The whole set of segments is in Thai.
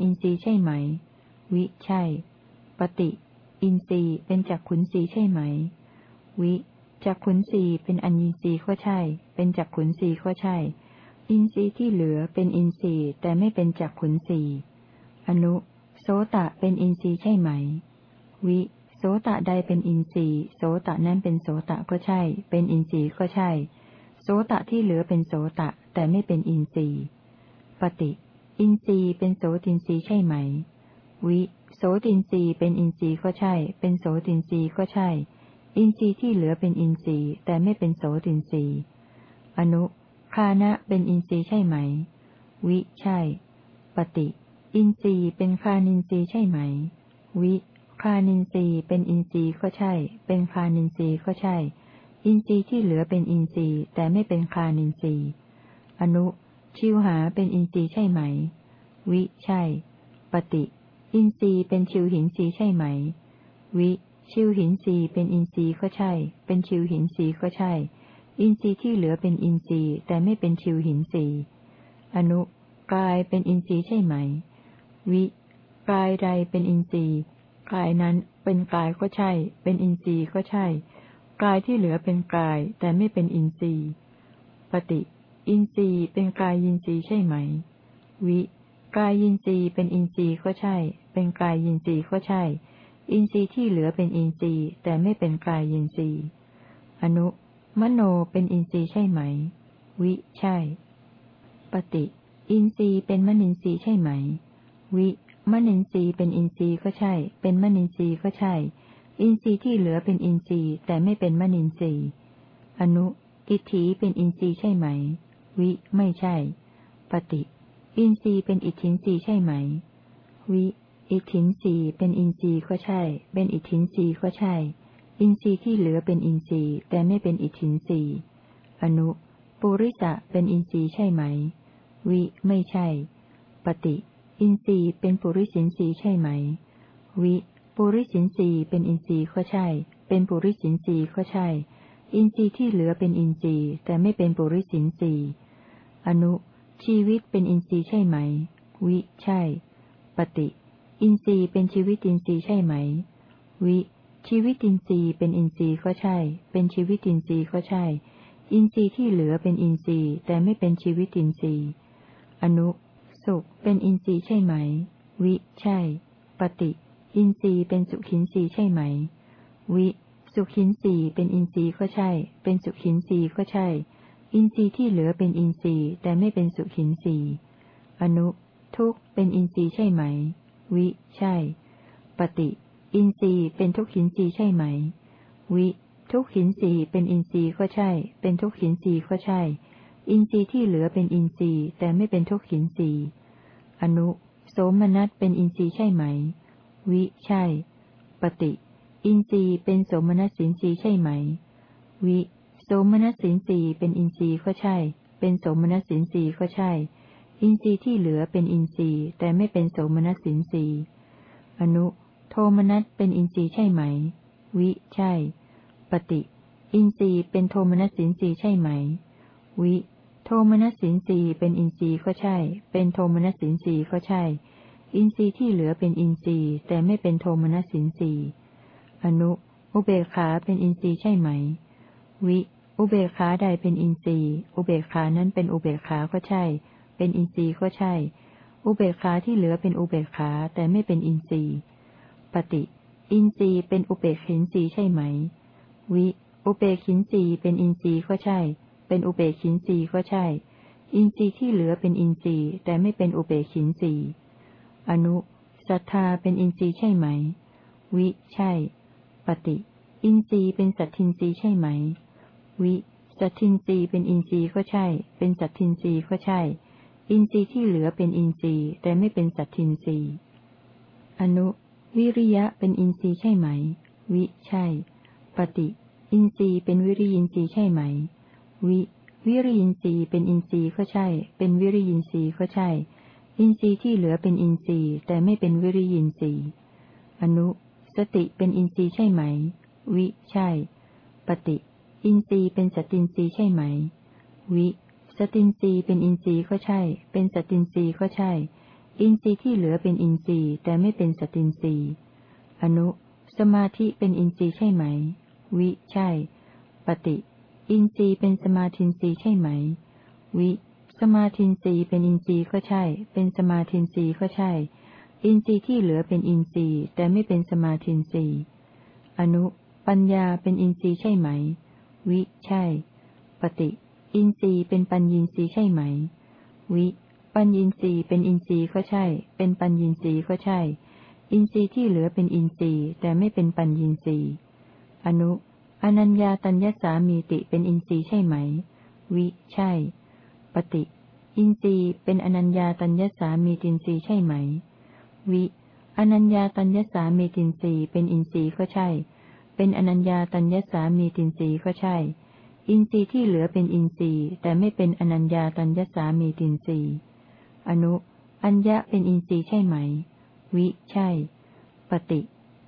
อินทรีย์ใช่ไหม วิ ใช่ ปฏิ อินทรีย์เป็นจักขุนทรีย์ใช่ไหม วิจักขุนทรีย์เป็นอัญญีทรีย์ก็ใช่ เป็นจักขุนทรีย์ก็ใช่ อินทรีย์ที่เหลือเป็นอินทรีย์แต่ไม่เป็นจักขุนทรีย์อนุ โสตะเป็นอินทรีย์ใช่ไหม วิ โสตะใดเป็นอินทรีย์ โสตะนั้นเป็นโสตะก็ใช่ เป็นอินทรีย์ก็ใช่ โสตะที่เหลือเป็นโสตะแต่ไม่เป็นอินทรีย์ ปฏิ อินทรีย์เป็นโสตินทรีย์ใช่ไหม วิ โสตินทรีย์เป็นอินทรีย์ก็ใช่ เป็นโสตินทรีย์ก็ใช่ อินทรีย์ที่เหลือเป็นอินทรีย์แต่ไม่เป็นโสตินทรีย์ อนุ ฆานะเป็นอินทรีย์ใช่ไหม วิ ใช่ ปฏิ อินทรีย์เป็นฆานินทรีย์ใช่ไหม วิ ฆานินทรีย์เป็นอินทรีย์ก็ใช่ เป็นฆานินทรีย์ก็ใช่ อินทรีย์ที่เหลือเป็นอินทรีย์แต่ไม่เป็นฆานินทรีย์ อนุ ชิวหาเป็นอินทรีย์ใช่ไหม วิ ใช่ ปฏิ อินทรีย์เป็นชิวหินทรีย์ใช่ไหม วิ ชิวหินทรีย์เป็นอินทรีย์ก็ใช่ เป็นชิวหินทรีย์ก็ใช่ อินทรีย์ที่เหลือเป็นอินทรีย์แต่ไม่เป็นชิวหินทรีย์ อนุ กายเป็นอินทรีย์ใช่ไหม วิ กายใดเป็นอินทรีย์ กายนั้นเป็นกายก็ใช่ เป็นอินทรีย์ก็ใช่ กายที่เหลือเป็นกายแต่ไม่เป็นอินทรีย์ ปฏิ อินทรีย์เป็นกายินทรีย์ใช่ไหม วิ กายินทรีย์เป็นอินทรีย์ก็ใช่ เป็นกายินทรีย์ก็ใช่ อินทรีย์ที่เหลือเป็นอินทรีย์ แต่ไม่เป็นกายินทรีย์ อนุ มโนเป็นอินทรีย์ใช่ไหม วิ ใช่ ปฏิ อินทรีย์เป็นมนินทรีย์ใช่ไหม วิมนินทรีย์เป็นอินทรีย์ก็ใช่ เป็นมนินทรีย์ก็ใช่ อินทรีย์ที่เหลือเป็นอินทรีย์ แต่ไม่เป็นมนินทรีย์ อนุ อิตถีเป็นอินทรีย์ใช่ไหม วิ ไม่ใช่ ปฏิ อินทรีย์เป็นอิตถินทรีย์ใช่ไหม วิ อิตถินทรีย์เป็นอินทรีย์ก็ใช่ เป็นอิตถินทรีย์ก็ใช่ อินทรีย์ที่เหลือเป็นอินทรีย์แต่ไม่เป็นอิตถินทรีย์ อนุ ปุริสะเป็นอินทรีย์ใช่ไหม วิ ไม่ใช่ ปฏิ อินทรีย์เป็นปุริสินทรีย์ใช่ไหม วิ ปุริสินทรีย์เป็นอินทรีย์ก็ใช่ เป็นปุริสินทรีย์ก็ใช่ อินทรีย์ที่เหลือเป็นอินทรีย์แต่ไม่เป็นปุริสินทรีย์อนุ ชีวิตเป็นอินทรีย์ใช่ไหม วิ ใช่ ปฏิ อินทรีย์เป็นชีวิตินทรีย์ใช่ไหม วิ ชีวิตินทรีย์เป็นอินทรีย์ก็ใช่ เป็นชีวิตินทรีย์ก็ใช่ อินทรีย์ที่เหลือเป็นอินทรีย์แต่ไม่เป็นชีวิตินทรีย์ อนุ สุขเป็นอินทรีย์ใช่ไหม วิ ใช่ ปฏิ อินทรีย์เป็นสุขินทรีย์ใช่ไหม วิ สุขินทรีย์เป็นอินทรีย์ก็ใช่ เป็นสุขินทรีย์ก็ใช่ อินทรีย์ที่เหลือเป็นอินทรีย์แต่ไม่เป็นสุขินทรีย์ อนุ ทุกข์เป็นอินทรีย์ใช่ไหม วิ ใช่ ปฏิ อินทรีย์เป็นทุกขินทรีย์ใช่ไหม วิ ทุกขินทรีย์เป็นอินทรีย์ก็ใช่ เป็นทุกขินทรีย์ก็ใช่ อินทรีย์ที่เหลือเป็นอินทรีย์แต่ไม่เป็นทุกขินทรีย์ อนุ โสมนัสเป็นอินทรีย์ใช่ไหม วิ ใช่ ปฏิ อินทรีย์เป็นโสมนัสสินทรีย์ใช่ไหม วิ โสมนัสสินทรีย์เป็นอินทรีย์ก็ใช่ เป็นโสมนัสสินทรีย์ก็ใช่ อินทรีย์ที่เหลือเป็นอินทรีย์ แต่ไม่เป็นโสมนัสสินทรีย์ อนุ โทมนัสเป็นอินทรีย์ใช่ไหม วิ ใช่ ปฏิ อินทรีย์เป็นโทมนัสสินทรีย์ใช่ไหม วิ โทมนัสสินทรีย์เป็นอินทรีย์ก็ใช่ เป็นโทมนัสสินทรีย์ก็ใช่ อินทรีย์ที่เหลือเป็นอินทรีย์ แต่ไม่เป็นโทมนัสสินทรีย์ อนุ อุเบกขาเป็นอินทรีย์ใช่ไหม วิ อุเบกขาใดเป็นอินทรีย์ อุเบกขานั้นเป็นอุเบกขาก็ใช่ เป็นอินทรีย์ก็ใช่ อุเบกขาที่เหลือเป็นอุเบกขาแต่ไม่เป็นอินทรีย์ ปฏิ อินทรีย์เป็นอุเบกขินทรีย์ใช่ไหม วิ อุเบกขินทรีย์เป็นอินทรีย์ก็ใช่ เป็นอุเบกขินทรีย์ก็ใช่ อินทรีย์ที่เหลือเป็นอินทรีย์แต่ไม่เป็นอุเบกขินทรีย์ อนุ ศรัทธาเป็นอินทรีย์ใช่ไหม วิ ใช่ ฏิ อินทรีย์เป็นสัตทินทรีย์ใช่ไหม วิสัทธินทรีย์เป็นอินทรีย์ก็ใช่ เป็นสัทธินทรีย์ก็ใช่ อินทรีย์ที่เหลือเป็นอินทรีย์ แต่ไม่เป็นสัทธินทรีย์ อนุ วิริยะเป็นอินทรีย์ใช่ไหม วิใช่ ปฏิ อินทรีย์เป็นวิริยินทรีย์ใช่ไหม วิวิริยินทรีย์เป็นอินทรีย์ก็ใช่ เป็นวิริยินทรีย์ก็ใช่ อินทรีย์ที่เหลือเป็นอินทรีย์ แต่ไม่เป็นวิริยินทรีย์ อนุ สติเป็นอินทรีย์ใช่ไหม วิ ใช่ ปฏิ อินทรีย์เป็นสตินทรีย์ใช่ไหม วิ สตินทรีย์เป็นอินทรีย์ก็ใช่ เป็นสตินทรีย์ก็ใช่ อินทรีย์ที่เหลือเป็นอินทรีย์แต่ไม่เป็นสตินทรีย์ อนุ สมาธิเป็นอินทรีย์ใช่ไหม วิ ใช่ ปฏิ อินทรีย์เป็นสมาธินทรีย์ใช่ไหม วิ สมาธินทรีย์เป็นอินทรีย์ก็ใช่ เป็นสมาธินทรีย์ก็ใช่ อินทรีย์ที่เหลือเป็นอินทรีย์แต่ไม่เป็นสมาธินทรีย์ อนุ ปัญญาเป็นอินทรีย์ใช่ไหม วิ ใช่ ปฏิ อินทรีย์เป็นปัญญินทรีย์ใช่ไหม วิ ปัญญินทรีย์เป็นอินทรีย์ก็ใช่ เป็นปัญญินทรีย์ก็ใช่ อินทรีย์ที่เหลือเป็นอินทรีย์แต่ไม่เป็นปัญญินทรีย์ อนุ อนัญญาตัญญัสสามีติเป็นอินทรีย์ใช่ไหม วิ ใช่ ปฏิ อินทรีย์เป็นอนัญญาตัญญสามีตินทรีย์ใช่ไหม วิ อนัญญาตัญญสามีตินทรีเป็นอินทรีย์ก็ใช่ เป็นอนัญญาตัญญสามีตินทรีก็ใช่ อินทรีย์ที่เหลือเป็นอินทรีย์แต่ไม่เป็นอนัญญาตัญญสามีตินทรีอนุ อัญญะเป็นอินทรีย์ใช่ไหม วิ ใช่ ปฏิ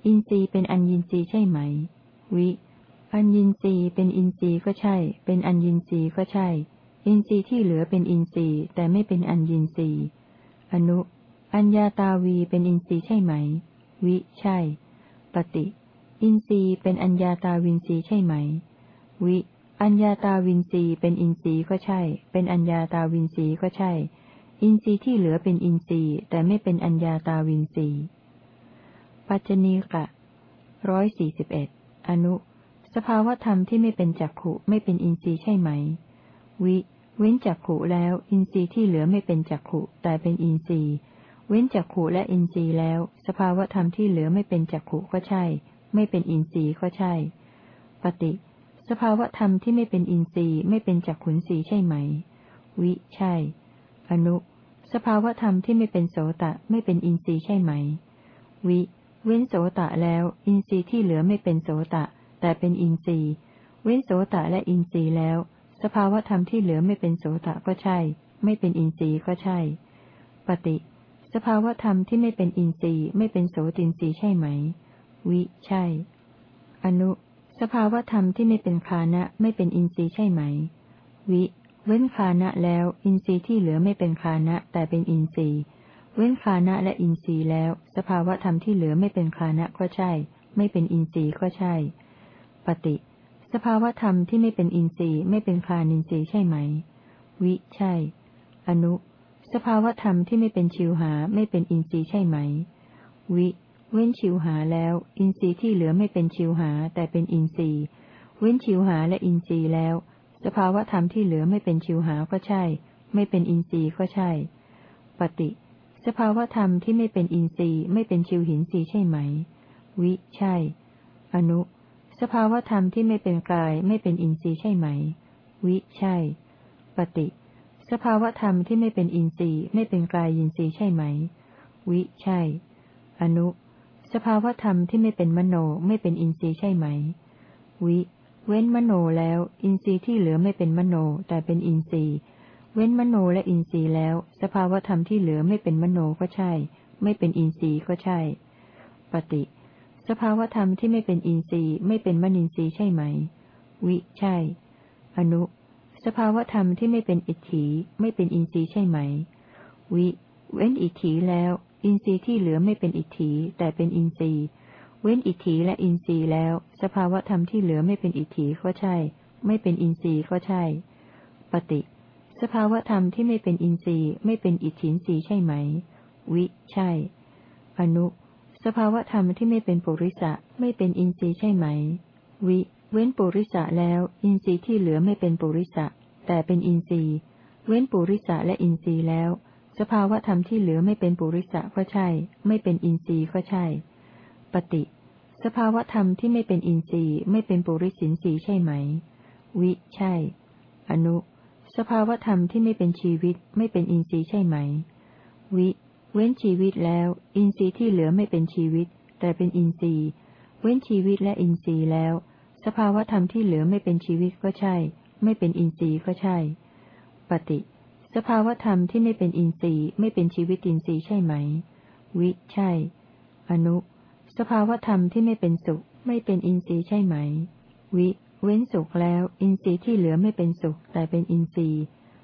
อินทรีย์เป็นอัญญินทรีย์ใช่ไหม วิอัญญินทรีย์เป็นอินทรีย์ก็ใช่ เป็นอัญญินทรีย์ก็ใช่ อินทรีย์ที่เหลือเป็นอินทรีย์แต่ไม่เป็นอัญญินทรีย์ อนุ อัญญาตาวีเป็นอินทรีย์ใช่ไหม วิ ใช่ ปฏิ อินทรีย์เป็นอัญญาตาวินทรีย์ใช่ไหม วิ อัญญาตาวินทรีย์เป็นอินทรีย์ก็ใช่ เป็นอัญญาตาวินทรีย์ก็ใช่ อินทรีย์ที่เหลือเป็นอินทรีย์แต่ไม่เป็นอัญญาตาวินทรีย์ ปัจจณีกะร้อยสี่สิบเอ็ด อนุ สภาวธรรมที่ไม่เป็นจักขุไม่เป็นอินทรีย์ใช่ไหม วิ เว้นจักขุแล้ว อินทรีย์ที่เหลือไม่เป็นจักขุแต่เป็นอินทรีย์ เว้นจักขุและอินทรีย์แล้ว สภาวธรรมที่เหลือไม่เป็นจักขุก็ใช่ ไม่เป็นอินทรีย์ก็ใช่ ปฏิ สภาวธรรมที่ไม่เป็นอินทรีย์ไม่เป็นจักขุนทรีใช่ไหม วิ ใช่ อนุ สภาวธรรมที่ไม่เป็นโสตะไม่เป็นอินทรีย์ใช่ไหม วิ เว้นโสตะแล้ว อินทรีย์ที่เหลือไม่เป็นโสตะ แต่เป็นอินทรีย์ เว้นโสตะและอินทรีย์แล้ว สภาวธรรมที่เหลือไม่เป็นโสตะก็ใช่ ไม่เป็นอินทรีย์ก็ใช่ ปฏิ สภาวธรรมที่ไม่เป็นอินทรีย์ไม่เป็นโสตินทรีย์ใช่ไหม วิ ใช่ อนุ สภาวธรรมที่ไม่เป็นคานะไม่เป็นอินทรีย์ใช่ไหม วิ เว้นฆานะแล้ว อินทรีย์ที่เหลือไม่เป็นฆานะแต่เป็นอินทรีย์ เว้นฆานะและอินทรีย์แล้ว สภาวธรรมที่เหลือไม่เป็นฆานะก็ใช่ ไม่เป็นอินทรีย์ก็ใช่ ปฏิ สภาวธรรมที่ไม่เป็นอินทรีย์ไม่เป็นฆานินทรีย์ใช่ไหม วิ ใช่ อนุ สภาวธรรมที่ไม่เป็นชิวหาไม่เป็นอินทรีย์ใช่ไหม วิ เว้นชิวหาแล้ว อินทรีย์ที่เหลือไม่เป็นชิวหาแต่เป็นอินทรีย์ เว้นชิวหาและอินทรีย์แล้ว สภาวธรรมที่เหลือไม่เป็นชิวหาก็ใช่ ไม่เป็นอินทรีย์ก็ใช่ ปฏิ สภาวธรรมที่ไม่เป็นอินทรีย์ไม่เป็นชิวหินทรีย์ใช่ไหม วิ ใช่ อนุ สภาวธรรมที่ไม่เป็นกายไม่เป็นอินทรีย์ใช่ไหม วิ ใช่ ปฏิ สภาวธรรมที่ไม่เป็นอินทรีย์ไม่เป็นกายยินทรีย์ใช่ไหม วิ ใช่ อนุ สภาวธรรมที่ไม่เป็นมโนไม่เป็นอินทรีย์ใช่ไหม วิ เว้นมโนแล้ว อินทรีย์ที่เหลือไม่เป็นมโนแต่เป็นอินทรีย์ เว้นมโนและอินทรีย์แล้ว สภาวธรรมที่เหลือไม่เป็นมโนก็ใช่ ไม่เป็นอินทรีย์ก็ใช่ ปฏิ สภาวธรรมที่ไม่เป็นอินทรีย์ไม่เป็นมนินทรีย์ใช่ไหม วิ ใช่ อนุ สภาวธรรมที่ไม่เป็นอิทธิไม่เป็นอินทรีย์ใช่ไหม วิ เว้นอิทธิแล้ว อินทรีย์ที่เหลือไม่เป็นอิทธิแต่เป็นอินทรีย์ เว้นอิทธิและอินทรีย์แล้ว สภาวธรรมที่เหลือไม่เป็นอิทธิก็ใช่ ไม่เป็นอินทรีย์ก็ใช่ ปฏิ สภาวธรรมที่ไม่เป็นอินทรีย์ไม่เป็นอิทธินทรีย์ใช่ไหม วิ ใช่ อนุ สภาวธรรมที่ไม่เป็นปุริสะไม่เป็นอินทรีย์ใช่ไหม วิ เว้นปุริสะแล้ว อินทรีย์ที่เหลือไม่เป็นปุริสะแต่เป็นอินทรีย์ เว้นปุริสะและอินทรีย์แล้ว สภาวธรรมที่เหลือไม่เป็นปุริสะก็ใช่ ไม่เป็นอินทรีย์ก็ใช่ ปฏิ สภาวธรรมที่ไม่เป็นอินทรีย์ไม่เป็นปุริสินทรีย์ใช่ไหม วิ ใช่ อนุ สภาวธรรมที่ไม่เป็นชีวิตไม่เป็นอินทรีย์ใช่ไหม วิ เว้นชีวิตแล้ว อินทรีย์ที่เหลือไม่เป็นชีวิต แต่เป็นอินทรีย์ เว้นชีวิตและอินทรีย์แล้ว สภาวธรรมที่เหลือไม่เป็นชีวิตก็ใช่ ไม่เป็นอินทรีย์ก็ใช่ ปฏิ สภาวธรรมที่ไม่เป็นอินทรีย์ไม่เป็นชีวิตอินทรีย์ใช่ไหม วิ ใช่ อนุ สภาวธรรมที่ไม่เป็นสุข ไม่เป็นอินทรีย์ใช่ไหม วิ เว้นสุขแล้ว อินทรีย์ที่เหลือไม่เป็นสุข แต่เป็นอินทรีย์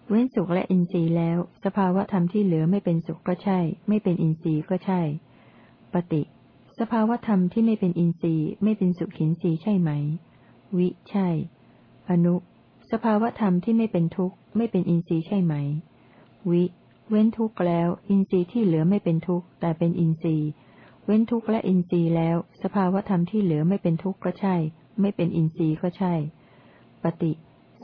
เว้นสุขและอินทรีย์แล้ว สภาวธรรมที่เหลือไม่เป็นสุขก็ใช่ ไม่เป็นอินทรีย์ก็ใช่ ปฏิ สภาวธรรมที่ไม่เป็นอินทรีย์ไม่เป็นสุขินทรีย์ใช่ไหม วิใช่ อนุ สภาวธรรมที่ไม่เป็นทุกข์ ไม่เป็นอินทรีย์ใช่ไหม วิ เว้นทุกข์แล้ว อินทรีย์ที่เหลือไม่เป็นทุกข์ แต่เป็นอินทรีย์ เว้นทุกข์และอินทรีย์แล้ว สภาวธรรมที่เหลือไม่เป็นทุกข์ก็ใช่ ไม่เป็นอินทรีย์ก็ใช่ ปฏิ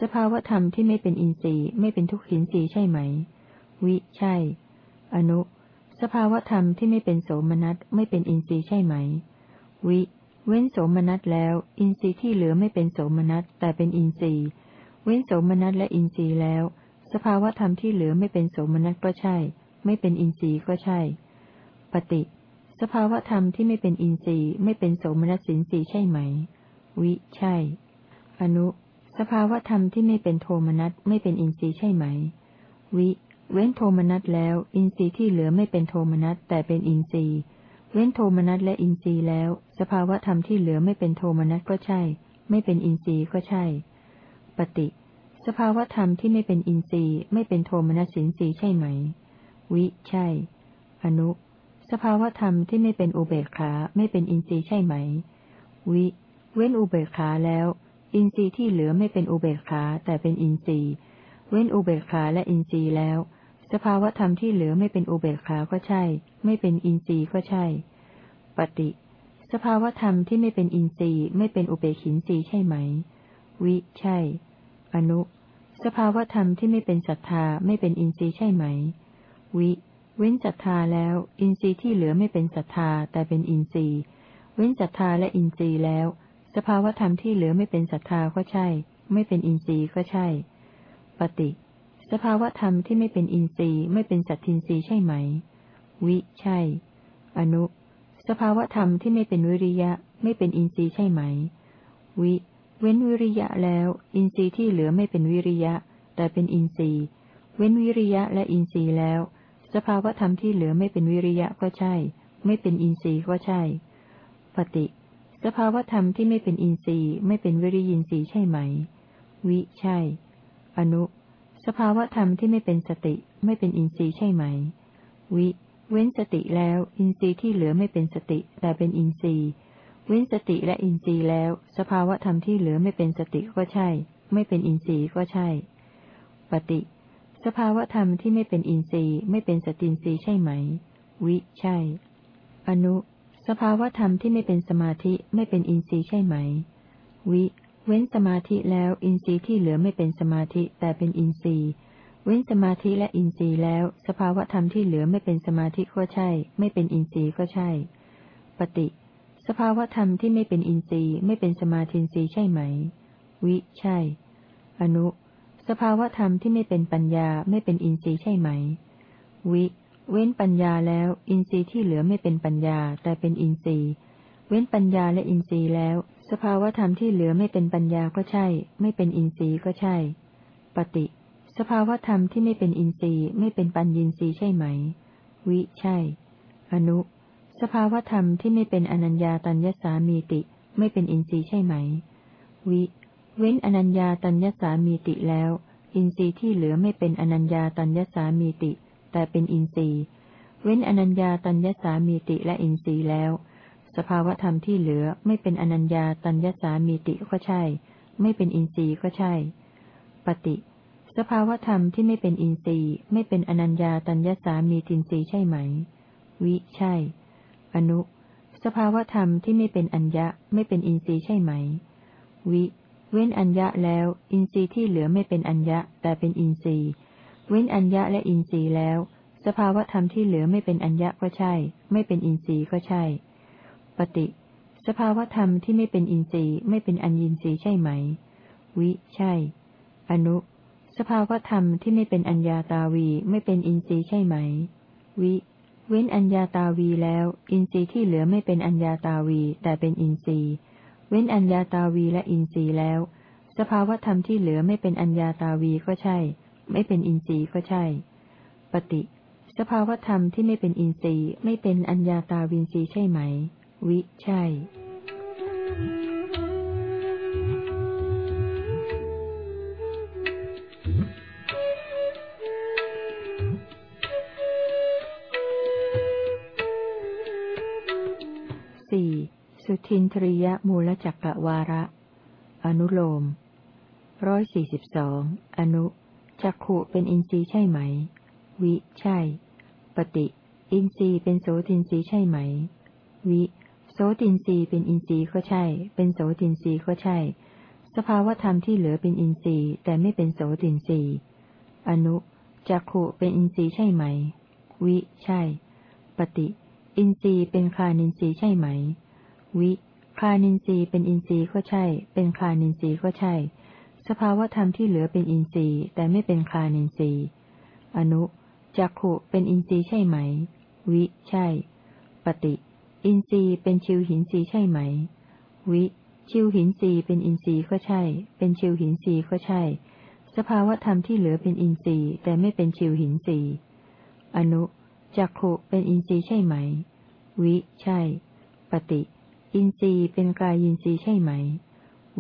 สภาวธรรมที่ไม่เป็นอินทรีย์ ไม่เป็นทุกขินทรีย์ใช่ไหม วิ ใช่ อนุ สภาวธรรมที่ไม่เป็นโสมนัสไม่เป็นอินทรีย์ใช่ไหม วิ เว้นโสมนัสแล้ว อินทรีย์ที่เหลือไม่เป็นโสมนัสแต่เป็นอินทรีย์ เว้นโสมนัสและอินทรีย์แล้ว สภาวธรรมที่เหลือไม่เป็นโสมนัสก็ใช่ ไม่เป็นอินทรีย์ก็ใช่ ปฏิ สภาวธรรมที่ไม่เป็นอินทรีย์ไม่เป็นโสมนัสสินทรีย์ใช่ไหม วิ ใช่ อนุ สภาวธรรมที่ไม่เป็นโทมนัสไม่เป็นอินทรีย์ใช่ไหม วิ เว้นโทมนัสแล้ว อินทรีย์ที่เหลือไม่เป็นโทมนัสแต่เป็นอินทรีย์ เว้นโทมนัสและอินทรีย์แล้ว สภาวธรรมที่เหลือไม่เป็นโทมนัสก็ใช่ ไม่เป็นอินทรีย์ก็ใช่ ปฏิ สภาวธรรมที่ไม่เป็นอินทรีย์ไม่เป็นโทมนัสสินทรีย์ใช่ไหม วิ ใช่ อนุ สภาวธรรมที่ไม่เป็นอุเบกขาไม่เป็นอินทรีย์ใช่ไหม วิ เว้นอุเบกขาแล้ว อินทรีย์ที่เหลือไม่เป็นอุเบกขาแต่เป็นอินทรีย์ เว้นอุเบกขาและอินทรีย์แล้ว สภาวธรรมที่เหลือไม่เป็นอุเบกขาก็ใช่ ไม่เป็นอินทรีย์ก็ใช่ ปฏิ สภาวธรรมที่ไม่เป็นอินทรีย์ ไม่เป็นอุเบกินทรีย์ใช่ไหม วิ ใช่ อนุ สภาวธรรมที่ไม่เป็นศรัทธาไม่เป็นอินทรีย์ใช่ไหม วิ เว้นศรัทธาแล้ว อินทรีย์ที่เหลือไม่เป็นศรัทธาแต่เป็นอินทรีย์ เว้นศรัทธาและอินทรีย์แล้ว สภาวธรรมที่เหลือไม่เป็นศรัทธาก็ใช่ ไม่เป็นอินทรีย์ก็ใช่ ปฏิ สภาวธรรมที่ไม่เป็นอินทรีย์ไม่เป็นสัตทินทรีย์ใช่ไหม วิ ใช่ อนุ สภาวธรรมที่ไม่เป็นวิริยะ ไม่เป็นอินทรีย์ใช่ไหม วิ เว้นวิริยะแล้ว อินทรีย์ที่เหลือไม่เป็นวิริยะ แต่เป็นอินทรีย์ เว้นวิริยะและอินทรีย์แล้ว สภาวธรรมที่เหลือไม่เป็นวิริยะก็ใช่ ไม่เป็นอินทรีย์ก็ใช่ ปฏิ สภาวธรรมที่ไม่เป็นอินทรีย์ ไม่เป็นวิริยินทรีย์ใช่ไหม วิ ใช่ อนุ สภาวธรรมที่ไม่เป็นสติไม่เป็นอินทรีย์ใช่ไหม วิ เว้นสติแล้ว อินทรีย์ที่เหลือไม่เป็นสติ แต่เป็นอินทรีย์ เว้นสติและอินทรีย์แล้ว สภาวธรรมที่เหลือไม่เป็นสติก็ใช่ ไม่เป็นอินทรีย์ก็ใช่ ปฏิ สภาวธรรมที่ไม่เป็นอินทรีย์ไม่เป็นสตินทรีย์ใช่ไหม วิ ใช่ อนุ สภาวธรรมที่ไม่เป็นสมาธิไม่เป็นอินทรีย์ใช่ไหม วิ เว้นสมาธิแล้วอินทรีย์ที่เหลือไม่เป็นสมาธิแต่เป็นอินทรีย์ เว้นสมาธิและอินทรีย์แล้ว สภาวธรรมที่เหลือไม่เป็นสมาธิก็ใช่ ไม่เป็นอินทรีย์ก็ใช่ ปฏิ สภาวธรรมที่ไม่เป็นอินทรีย์ไม่เป็นสมาธินทรีย์ใช่ไหม วิ ใช่ อนุ สภาวธรรมที่ไม่เป็นปัญญาไม่เป็นอินทรีย์ใช่ไหม วิ เว้นปัญญาแล้ว อินทรีย์ที่เหลือไม่เป็นปัญญาแต่เป็นอินทรีย์ เว้นปัญญาและอินทรีย์แล้ว สภาวธรรมที่เหลือไม่เป็นปัญญาก็ใช่ ไม่เป็นอินทรีย์ก็ใช่ ปฏิ สภาวธรรมที่ไม่เป็นอินทรีย์ไม่เป็นปัญญินทรีย์ใช่ไหม วิใช่ อนุ สภาวธรรมที่ไม่เป็นอนัญญาตัญญสามีติ ไม่เป็นอินทรีย์ใช่ไหม วิ เว้นอนัญญาตัญญสามีติแล้ว อินทรีย์ที่เหลือไม่เป็นอนัญญาตัญญสามีติ แต่เป็นอินทรีย์ เว้นอนัญญาตัญญสามีติและอินทรีย์แล้ว สภาวธรรมที่เหลือไม่เป็นอนัญญาตัญญสามีติก็ใช่ ไม่เป็นอินทรีย์ก็ใช่ ปฏิ สภาวธรรมที่ไม่เป็นอินทรีย์ ไม่เป็นอนัญญาตัญญสามีตินทรีย์ใช่ไหม วิใช่ อนุ สภาวธรรมที่ไม่เป็นอัญญะไม่เป็นอินทรีย์ใช่ไหม วิ เว้นอัญญะแล้ว อินทรีย์ที่เหลือไม่เป็นอัญญะแต่เป็นอินทรีย์ เว้นอัญญะและอินทรีย์แล้ว สภาวธรรมที่เหลือไม่เป็นอัญญะก็ใช่ ไม่เป็นอินทรีย์ก็ใช่ ปฏิสภาวธรรมที่ไม่เป็นอินทรีย์ไม่เป็นอัญญินทรีย์ใช่ไหม วิ ใช่ อนุ สภาวธรรมที่ไม่เป็นอัญญาตาวีไม่เป็นอินทรีย์ใช่ไหม วิ เว้นอัญญาตาวีแล้ว อินทรีย์ที่เหลือไม่เป็นอัญญาตาวี แต่เป็นอินทรีย์ เว้นอัญญาตาวีและอินทรีย์แล้ว สภาวธรรมที่เหลือไม่เป็นอัญญาตาวีก็ใช่ ไม่เป็นอินทรีย์ก็ใช่ ปฏิ สภาวธรรมที่ไม่เป็นอินทรีย์ไม่เป็นอัญญาตาวินทรีย์ใช่ไหม วิใช่สี่สุทินทริยมูลจักรวาระ อนุโลมร้อยสี่สิบสองอนุจักขุเป็นอินทรีย์ใช่ไหม วิ ใช่ ปฏิ อินทรีย์เป็นโสตินทรีย์ใช่ไหม วิ โสตินทรีย์เป็นอินทรีย์ก็ใช่ เป็นโสตินทรีย์ก็ใช่ สภาวธรรมที่เหลือเป็นอินทรีย์แต่ไม่เป็นโสตินทรีย์ อนุจักขุเป็นอินทรีย์ใช่ไหม วิ ใช่ ปฏิ อินทรีย์เป็นฆานินทรีย์ใช่ไหม วิ ฆานินทรีย์เป็นอินทรีย์ก็ใช่ เป็นฆานินทรีย์ก็ใช่ สภาวธรรมที่เหลือเป็นอินทรีย์แต่ไม่เป็นฆานินทรีย์อนุจักขุเป็นอินทรีย์ใช่ไหม วิ ใช่ ปฏิ อินทรีย์เป็นชิวหินทรีย์ใช่ไหม วิ ชิวหินทรีย์เป็นอินทรีย์ก็ใช่ เป็นชิวหินทรีย์ก็ใช่ สภาวธรรมที่เหลือเป็นอินทรีย์แต่ไม่เป็นชิวหินทรีย์อนุจักขุเป็นอินทรีย์ใช่ไหม วิ ใช่ ปฏิ อินทรีย์เป็นกายินทรีย์ใช่ไหม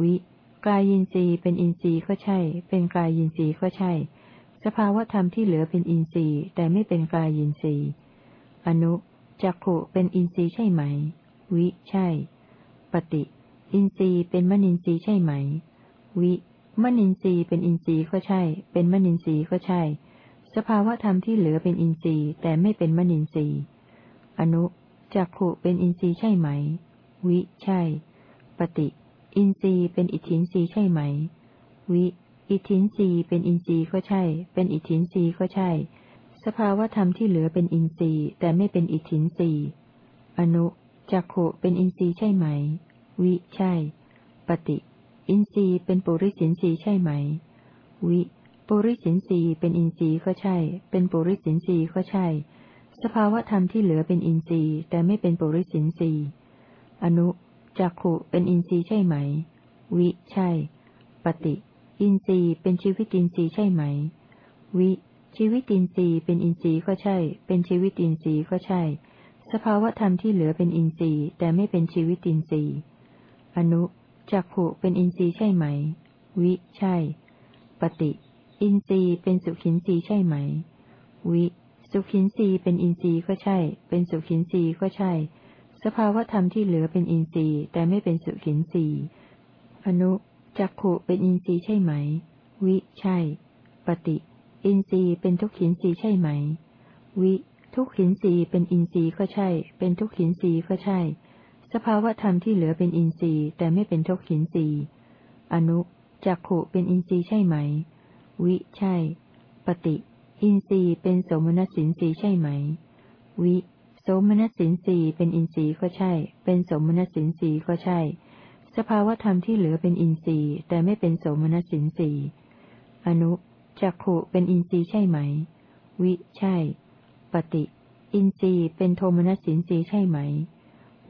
วิ กายินทรีย์เป็นอินทรีย์ก็ใช่ เป็นกายินทรีย์ก็ใช่ สภาวธรรมที่เหลือเป็นอินทรีย์แต่ไม่เป็นกายินทรีย์ อนุ จักขุเป็นอินทรีย์ใช่ไหม วิ ใช่ ปฏิ อินทรีย์เป็นมนินทรีย์ใช่ไหม วิ มนินทรีย์เป็นอินทรีย์ก็ใช่ เป็นมนินทรีย์ก็ใช่ สภาวะธรรมที่เหลือเป็นอินทรีย์แต่ไม่เป็นมนินทรีย์ อนุ จักขุเป็นอินทรีย์ใช่ไหม วิ ใช่ ปฏิ อินทรีย์เป็นอิทธินทรีย์ใช่ไหม วิ อิทธินทรีย์เป็นอินทรีย์ก็ใช่ เป็นอิทธินทรีย์ก็ใช่ สภาวธรรมที่เหลือเป็นอินทรีย์ แต่ไม่เป็นอิทธินทรีย์ อนุจักขุเป็นอินทรีย์ใช่ไหม วิใช่ ปฏิ อินทรีย์เป็นปุริสินทรีย์ใช่ไหม วิ ปุริสินทรีย์เป็นอินทรีย์ก็ใช่ เป็นปุริสินทรีย์ก็ใช่ สภาวธรรมที่เหลือเป็นอินทรีย์ แต่ไม่เป็นปุริสินทรีย์ อนุจักขุเป็นอินทรีย์ใช่ไหม วิ ใช่ ปฏิ อินทรีย์เป็นชีวิตินทรีย์ใช่ไหม วิ ชีวิตินทรีย์เป็นอินทรีย์ก็ใช่ เป็นชีวิตินทรีย์ก็ใช่ สภาวธรรมที่เหลือเป็นอินทรีย์ แต่ไม่เป็นชีวิตินทรีย์ อนุจักขุเป็นอินทรีย์ใช่ไหม วิ ใช่ ปฏิ อินทรีย์เป็นสุขินทรีย์ใช่ไหม วิ สุขินทรีย์เป็นอินทรีย์ก็ใช่ เป็นสุขินทรีย์ก็ใช่ สภาวธรรมที่เหลือเป็นอินทรีย์ แต่ไม่เป็นสุขินทรีย์ อนุจักขุเป็นอินทรีย์ใช่ไหม วิ ใช่ ปฏิ อินทรีย์เป็นทุกขินทรีย์ใช่ไหม วิ ทุกขินทรีย์เป็นอินทรีย์ก็ใช่ เป็นทุกขินทรีย์ก็ใช่ สภาวธรรมที่เหลือเป็นอินทรีย์แต่ไม่เป็นทุกขินทรีย์อนุจักขุเป็นอินทรีย์ใช่ไหม วิ ใช่ ปฏิ อินทรีย์เป็นโสมนัสสินทรีย์ใช่ไหม วิ โสมนัสสินทรีย์เป็นอินทรีย์ก็ใช่ เป็นโสมนัสสินทรีย์ก็ใช่ สภาวธรรมที่เหลือเป็นอินทรีย์แต่ไม่เป็นโสมนัสสินทรีย์อนุ จักขุเป็นอินทรีย์ใช่ไหม วิใช่ ปฏิ อินทรีย์เป็นโทมนัสสินทรีย์ใช่ไหม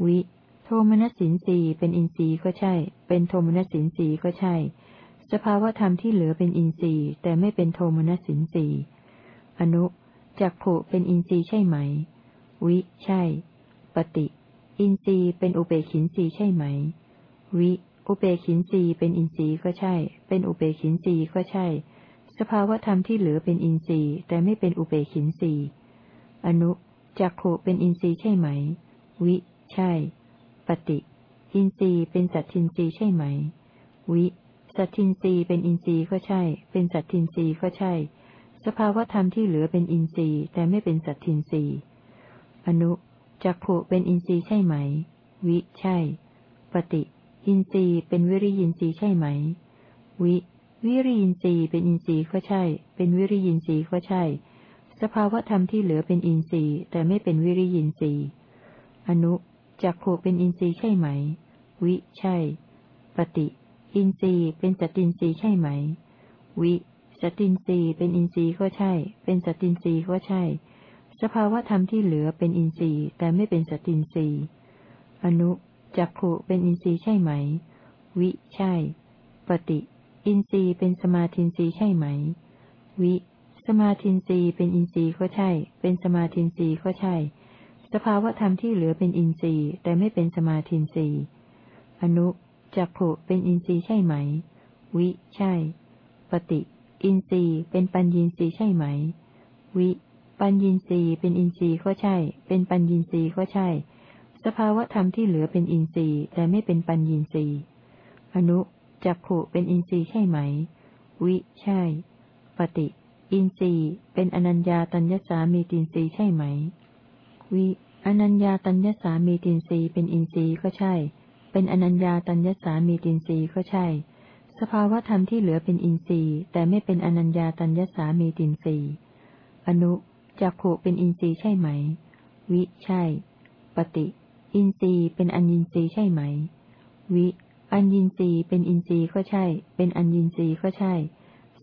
วิ โทมนัสสินทรีย์เป็นอินทรีย์ก็ใช่ เป็นโทมนัสสินทรีย์ก็ใช่ สภาวธรรมที่เหลือเป็นอินทรีย์ แต่ไม่เป็นโทมนัสสินทรีย์อนุจักขุเป็นอินทรีย์ใช่ไหม วิ ใช่ ปฏิ อินทรีย์เป็นอุเบกินทรีย์ใช่ไหม วิ อุเบกินทรีย์เป็นอินทรีย์ก็ใช่ เป็นอุเบกินทรีย์ก็ใช่ สภาวธรรมที่เหลือเป็นอินทรีย์ แต่ไม่เป็นอุเบกขินทรีย์อนุจักขุเป็นอินทรีย์ใช่ไหม วิ ใช่ ปฏิ อินทรีย์เป็นสัตทินทรีย์ใช่ไหม วิสัตทินทรีย์เป็นอินทรีย์ก็ใช่ เป็นสัตทินทรีย์ก็ใช่ สภาวธรรมที่เหลือเป็นอินทรีย์ แต่ไม่เป็นสัตทินทรีย์อนุจักขุเป็นอินทรีย์ใช่ไหม วิ ใช่ ปฏิ อินทรีย์เป็นวิริยินทรีย์ใช่ไหม วิ วิริยินทรีย์เป็นอินทรีย์ก็ใช่ เป็นวิริยินทรีย์ก็ใช่ สภาวธรรมที่เหลือเป็นอินทรีย์ แต่ไม่เป็นวิริยินทรีย์ อนุจักขุเป็นอินทรีย์ใช่ไหม วิ ใช่ ปฏิ อินทรีย์เป็นสตินทรีย์ใช่ไหม วิ สตินทรีย์เป็นอินทรีย์ก็ใช่ เป็นสตินทรีย์ก็ใช่ สภาวธรรมที่เหลือเป็นอินทรีย์ แต่ไม่เป็นสตินทรีย์ อนุจักขุเป็นอินทรีย์ใช่ไหม วิ ใช่ ปฏิ อินทรีย์เป็นสมาธินทรีย์ใช่ไหม วิ สมาธินทรีย์เป็นอินทรีย์ก็ใช่ เป็นสมาธินทรีย์ก็ใช่ สภาวธรรมที่เหลือเป็นอินทรีย์แต่ไม่เป็นสมาธินทรีย์ อนุจักขุเป็นอินทรีย์ใช่ไหม วิ ใช่ ปฏิ อินทรีย์เป็นปัญญีทรีย์ใช่ไหม วิ ปัญญีทรีย์เป็นอินทรีย์ก็ใช่ เป็นปัญญีทรีย์ก็ใช่ สภาวธรรมที่เหลือเป็นอินทรีย์แต่ไม่เป็นปัญญีทรีย์ อนุ จักขุเป็นอินทรีย์ใช่ไหม วิ ใช่ ปฏิ อินทรีย์เป็นอนัญญาตัญญสามีตินทรีย์ใช่ไหม วิ อนัญญาตัญญสามีตินทรีย์เป็นอินทรีย์ก็ใช่ เป็นอนัญญาตัญญสามีตินทรีย์ก็ใช่ สภาวธรรมที่เหลือเป็นอินทรีย์ แต่ไม่เป็นอนัญญาตัญญสามีตินทรีย์ อนุจักขุเป็นอินทรีย์ใช่ไหม วิ ใช่ ปฏิ อินทรีย์เป็นอัญญินทรีย์ใช่ไหม วิ อัญญินทรีย์เป็นอินทรีย์ก็ใช่ เป็นอัญญินทรีย์ก็ใช่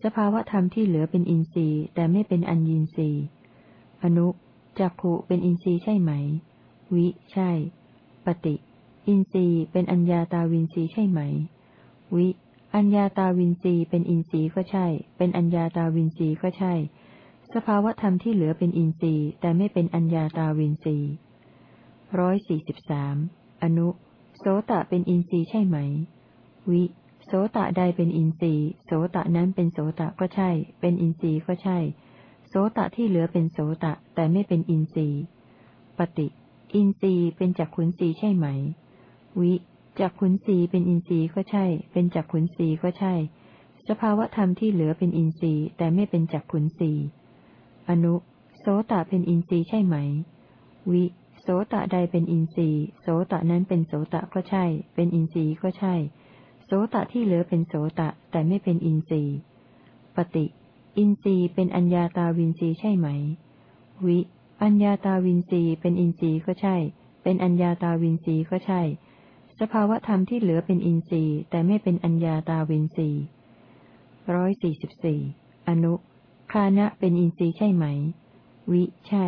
สภาวธรรมที่เหลือเป็นอินทรีย์ แต่ไม่เป็นอัญญินทรีย์ อนุจักขุเป็นอินทรีย์ใช่ไหม วิ ใช่ ปฏิ อินทรีย์เป็นอัญญาตาวินทรีย์ใช่ไหม วิ อัญญาตาวินทรีย์เป็นอินทรีย์ก็ใช่ เป็นอัญญาตาวินทรีย์ก็ใช่ สภาวธรรมที่เหลือเป็นอินทรีย์ แต่ไม่เป็นอัญญาตาวินทรีย์ร้อยสี่สิบสามอนุ โสตะเป็นอินทรีย์ใช่ไหม วิ โสตะใดเป็นอินทรีย์ โสตะนั้นเป็นโสตะก็ใช่ เป็นอินทรีย์ก็ใช่ โสตะที่เหลือเป็นโสตะ แต่ไม่เป็นอินทรีย์ ปฏิ อินทรีย์เป็นจักขุนทรีย์ใช่ไหม วิจักขุนทรีย์เป็นอินทรีย์ก็ใช่ เป็นจักขุนทรีย์ก็ใช่ สภาวธรรมที่เหลือเป็นอินทรีย์ แต่ไม่เป็นจักขุนทรีย์อนุ โสตะเป็นอินทรีย์ใช่ไหม วิ โสตะใดเป็นอินทรีย์ โสตะนั้นเป็นโสตะก็ใช่ เป็นอินทรีย์ก็ใช่ โสตะที่เหลือเป็นโสตะแต่ไม่เป็นอินทรีย์ ปฏิ อินทรีย์เป็นอัญญาตาวินทรีย์ใช่ไหม วิ อัญญาตาวินทรีย์เป็นอินทรีย์ก็ใช่ เป็นอัญญาตาวินทรีย์ก็ใช่ สภาวธรรมที่เหลือเป็นอินทรีย์แต่ไม่เป็นอัญญาตาวินทรีย์ร้อยสี่สิบสี่ อนุ คานะเป็นอินทรีย์ใช่ไหม วิ ใช่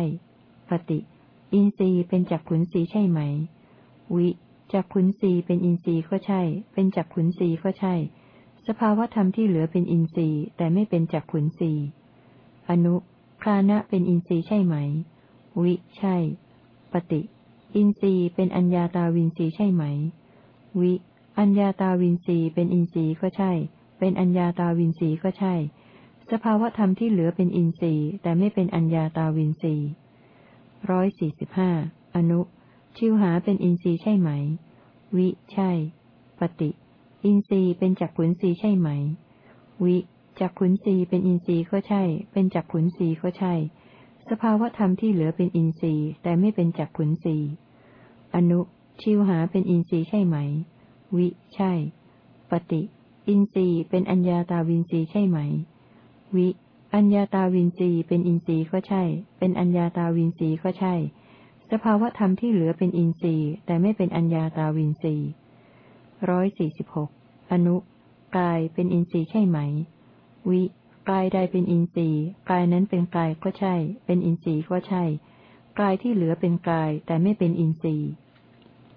ปฏิ อินทรีย์เป็นจักขุนสีใช่ไหม วิจักขุนสีเป็นอินทรีย์ก็ใช่ เป็นจักขุนสีก็ใช่ สภาวธรรมที่เหลือเป็นอินทรีย์ แต่ไม่เป็นจักขุนสีอนุคานะเป็นอินทรีย์ใช่ไหม วิใช่ ปฏิ อินทรีย์เป็นอัญญาตาวินทรีย์ใช่ไหม วิ อัญญาตาวินทรีย์เป็นอินทรีย์ก็ใช่ เป็นอัญญาตาวินทรีย์ก็ใช่ สภาวธรรมที่เหลือเป็นอินทรีย์ แต่ไม่เป็นอัญญาตาวินทรีย์ ร้อยสี่สิบห้าอนุ ชิวหาเป็นอินทรีย์ใช่ไหม วิ ใช่ ปฏิ อินทรีย์เป็นจักขุนทรีย์ใช่ไหม วิจักขุนทรีย์เป็นอินทรีย์ก็ใช่ เป็นจักขุนทรีย์ก็ใช่ สภาวธรรมที่เหลือเป็นอินทรีย์ แต่ไม่เป็นจักขุนทรีย์อนุ ชิวหาเป็นอินทรีย์ใช่ไหม วิ ใช่ ปฏิ อินทรีย์เป็นอัญญาตาวินทรีย์ใช่ไหม วิ อัญญาตาวินทรีย์เป็นอินทรีย์ก็ใช่ เป็นอัญญาตาวินทรีย์ก็ใช่ สภาวธรรมที่เหลือเป็นอินทรีย์ แต่ไม่เป็นอัญญาตาวินทรีย์ร้อยสี่สิบหกอนุกายเป็นอินทรีย์ใช่ไหม วิกายใดเป็นอินทรีย์กายนั้นเป็นกายก็ใช่ เป็นอินทรีย์ก็ใช่ กายที่เหลือเป็นกายแต่ไม่เป็นอินทรีย์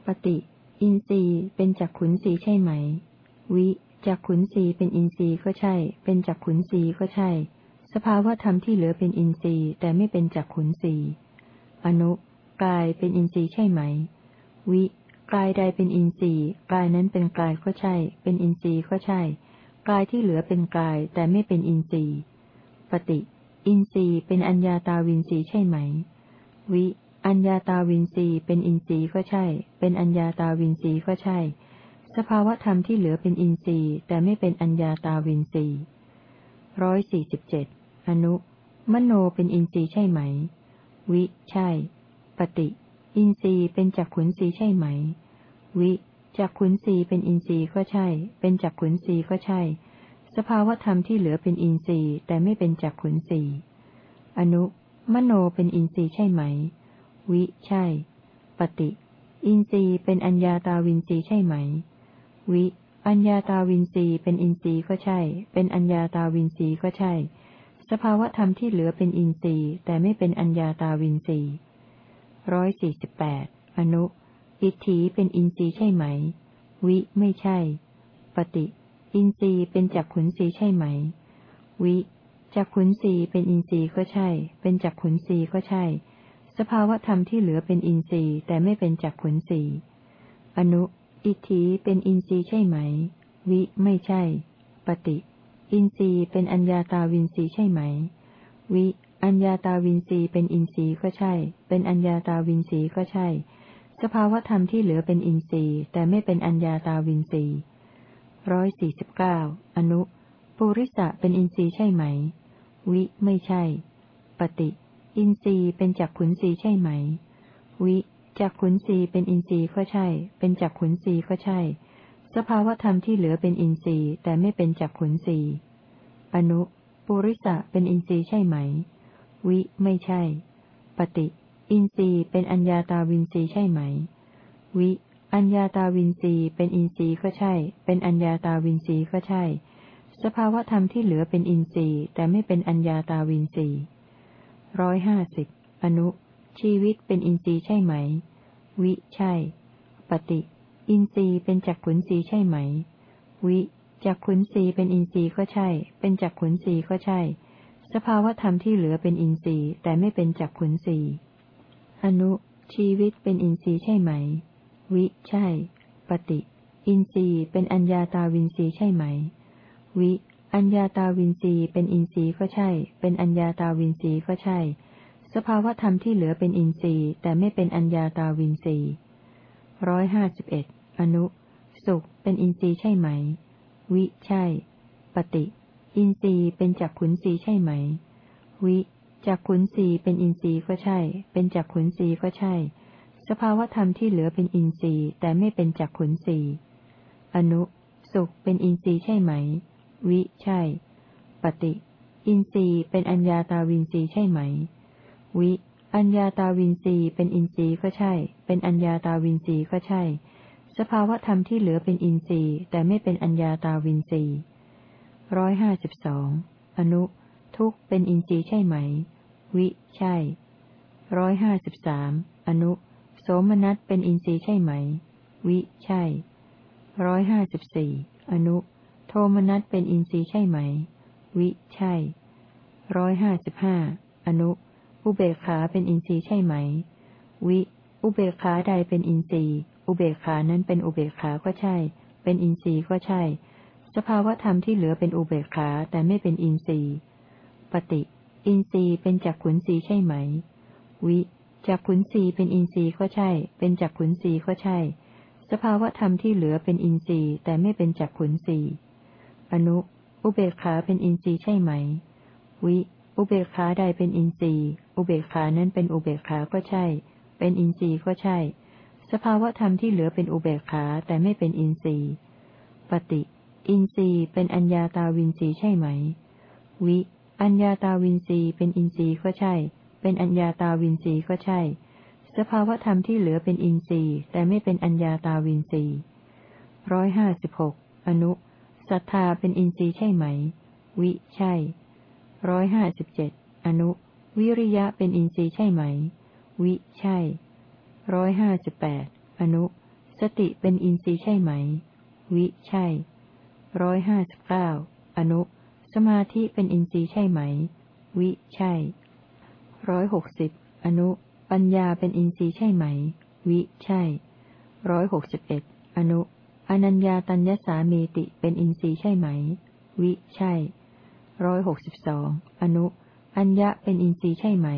ปฏิ อินทรีย์เป็นจักขุนสีใช่ไหม วิจักขุนสีเป็นอินทรีย์ก็ใช่ เป็นจักขุนสีก็ใช่ สภาวธรรมที่เหลือเป็นอินทรีย์แต่ไม่เป็นจักขุนสีอนุ กายเป็นอินทรีย์ใช่ไหม วิ กายใดเป็นอินทรีย์ กายนั้นเป็นกายก็ใช่ เป็นอินทรีย์ก็ใช่ กายที่เหลือเป็นกายแต่ไม่เป็นอินทรีย์ ปฏิ อินทรีย์เป็นอัญญาตาวินทรีย์ใช่ไหม วิ อัญญาตาวินทรีย์เป็นอินทรีย์ก็ใช่ เป็นอัญญาตาวินทรีย์ก็ใช่ สภาวธรรมที่เหลือเป็นอินทรีย์แต่ไม่เป็นอัญญาตาวินทรีย์ร้อยสี่สิบเจ็ด อนุ มโนเป็นอินทรีย์ใช่ไหม วิ ใช่ ปฏิ อินทรีย์เป็นจักขุนทรีย์ใช่ไหม วิจักขุนทรีย์เป็นอินทรีย์ก็ใช่ เป็นจักขุนทรีย์ก็ใช่ สภาวธรรมที่เหลือเป็นอินทรีย์แต่ไม่เป็นจักขุนทรีย์อนุ มโนเป็นอินทรีย์ใช่ไหม วิ ใช่ ปฏิ อินทรีย์เป็นอัญญาตาวินทรีย์ใช่ไหม วิ อัญญาตาวินทรีย์เป็นอินทรีย์ก็ใช่ เป็นอัญญาตาวินทรีย์ก็ใช่ สภาวธรรมที่เหลือเป็นอินทรีย์ แต่ไม่เป็นอัญญาตาวินทรีย์ร้อยสี่สิบแปดอนุ อิทธิเป็นอินทรีย์ใช่ไหม วิไม่ใช่ ปฏิ อินทรีย์เป็นจักขุนทรีย์ใช่ไหม วิจักขุนทรีย์เป็นอินทรีย์ก็ใช่ เป็นจักขุนทรีย์ก็ใช่ สภาวธรรมที่เหลือเป็นอินทรีย์ แต่ไม่เป็นจักขุนทรีย์อนุ อิทธิเป็นอินทรีย์ใช่ไหม วิไม่ใช่ ปฏิ อินทรีย์เป็นอัญญาตาวินทรีย์ใช่ไหม วิ อัญญาตาวินทรีย์เป็นอินทรีย์ก็ใช่ เป็นอัญญาตาวินทรีย์ก็ใช่ สภาวธรรมที่เหลือเป็นอินทรีย์ แต่ไม่เป็นอัญญาตาวินทรีย์ร้อยสี่สิบเก้าอนุ ปุริสะเป็นอินทรีย์ใช่ไหม วิ ไม่ใช่ ปฏิ อินทรีย์เป็นจักขุนทรีย์ใช่ไหม วิจักขุนทรีย์เป็นอินทรีย์ก็ใช่ เป็นจักขุนทรีย์ก็ใช่ สภาวธรรมที่เหลือเป็นอินทรีย์แต่ไม่เป็นจักขุนทรีย์อนุปุริสะเป็นอินทรีย์ใช่ไหม วิไม่ใช่ ปฏิ อินทรีย์เป็นอัญญาตาวินทรีย์ใช่ไหม วิ อัญญาตาวินทรีย์เป็นอินทรีย์ก็ใช่ เป็นอัญญาตาวินทรีย์ก็ใช่ สภาวธรรมที่เหลือเป็นอินทรีย์แต่ไม่เป็นอัญญาตาวินทรีย์ร้อยห้าสิบอนุ ชีวิตเป็นอินทรีย์ใช่ไหม วิใช่ ปฏิ อินทรีย์เป็นจักขุนทรีใช่ไหม วิจักขุนทรีย์เป็นอินทรีย์ก็ใช่ เป็นจักขุนทรีย์ก็ใช่ สภาวธรรมที่เหลือเป็นอินทรีย์ แต่ไม่เป็นจักขุนทรีย์อนุ ชีวิตเป็นอินทรีย์ใช่ไหม วิ ใช่ ปฏิ อินทรีย์เป็นอัญญาตาวินทรีย์ใช่ไหม วิ อัญญาตาวินทรีย์เป็นอินทรีย์ก็ใช่ เป็นอัญญาตาวินทรีย์ก็ใช่ สภาวธรรมที่เหลือเป็นอินทรีย์ แต่ไม่เป็นอัญญาตาวินทรีย์ร้อยห้าสิบเอ็ด อนุ สุขเป็นอินทรีย์ใช่ไหม วิ ใช่ ปฏิ อินทรีย์เป็นจักขุนทรีย์ใช่ไหม วิจักขุนสีเป็นอินทรีย์ก็ใช่ เป็นจักขุนสีก็ใช่ สภาวธรรมที่เหลือเป็นอินทรีย์ แต่ไม่เป็นจักขุนสีอนุ สุขเป็นอินทรีย์ใช่ไหม วิ ใช่ ปฏิ อินทรีย์เป็นอัญญาตาวินทรีย์ใช่ไหม วิ อัญญาตาวินทรีย์เป็นอินทรีย์ก็ใช่ เป็นอัญญาตาวินทรีย์ก็ใช่ สภาวธรรมที่เหลือเป็นอินทรีย์ แต่ไม่เป็นอัญญาตาวินทรีย์ร้อยห้าสิบสองอนุ ทุกเป็นอินทรีย์ใช่ไหม วิ ใช่ร้อยห้าสิบสามอนุ โสมนัสเป็นอินทรีย์ใช่ไหม วิ ใช่ร้อยห้าสิบสี่อนุ โทมนัสเป็นอินทรีย์ใช่ไหม วิ ใช่ร้อยห้าสิบห้าอนุ อุเบกขาเป็นอินทรีย์ใช่ไหม วิ อุเบกขาใดเป็นอินทรีย์ อุเบกขานั้นเป็นอุเบกขาก็ใช่ เป็นอินทรีย์ก็ใช่ สภาวธรรมที่เหลือเป็นอุเบกขาแต่ไม่เป็นอินทรีย์ปฏิอินทรีย์เป็นจักขุนสีใช่ไหม วิจักขุนสีเป็นอินทรีย์ก็ใช่ เป็นจักขุนสีก็ใช่ สภาวธรรมที่เหลือเป็นอินทรีย์แต่ไม่เป็นจักขุนสีอนุ อุเบกขาเป็นอินทรีย์ใช่ไหม วิ อุเบกขาใดเป็นอินทรีย์ อุเบกขานั้นเป็นอุเบกขาก็ใช่ เป็นอินทรีย์ก็ใช่ สภาวธรรมที่เหลือเป็นอุเบกขาแต่ไม่เป็นอินทรีย์ ปฏิ อินทรีย์เป็นอัญญาตาวินทรีย์ใช่ไหม วิ อัญญาตาวินทรีย์เป็นอินทรีย์ก็ใช่ เป็นอัญญาตาวินทรีย์ก็ใช่ สภาวธรรมที่เหลือเป็นอินทรีย์ แต่ไม่เป็นอัญญาตาวินทรีย์ร้อยห้าสิบหกอนุ ศรัทธาเป็นอินทรีย์ใช่ไหม วิ ใช่ ร้อยห้าสิบเจ็ดอนุ วิริยะเป็นอินทรีย์ใช่ไหม วิ ใช่ ร้อยห้าสิบแปดอนุ สติเป็นอินทรีย์ใช่ไหม วิ ใช่ ร้อยห้าสิบเก้าอนุ สมาธิเป็นอินทรีย์ใช่ไหม วิ ใช่ ร้อยหกสิบอนุ ปัญญาเป็นอินทรีย์ใช่ไหม วิ ใช่ ร้อยหกสิบเอ็ดอนุ อนัญญาตัญญสามีติเป็นอินทรีย์ใช่ไหม วิ ใช่ ร้อยหกสิบสอง อนุ อัญญะเป็นอินทรีย์ใช่ไหม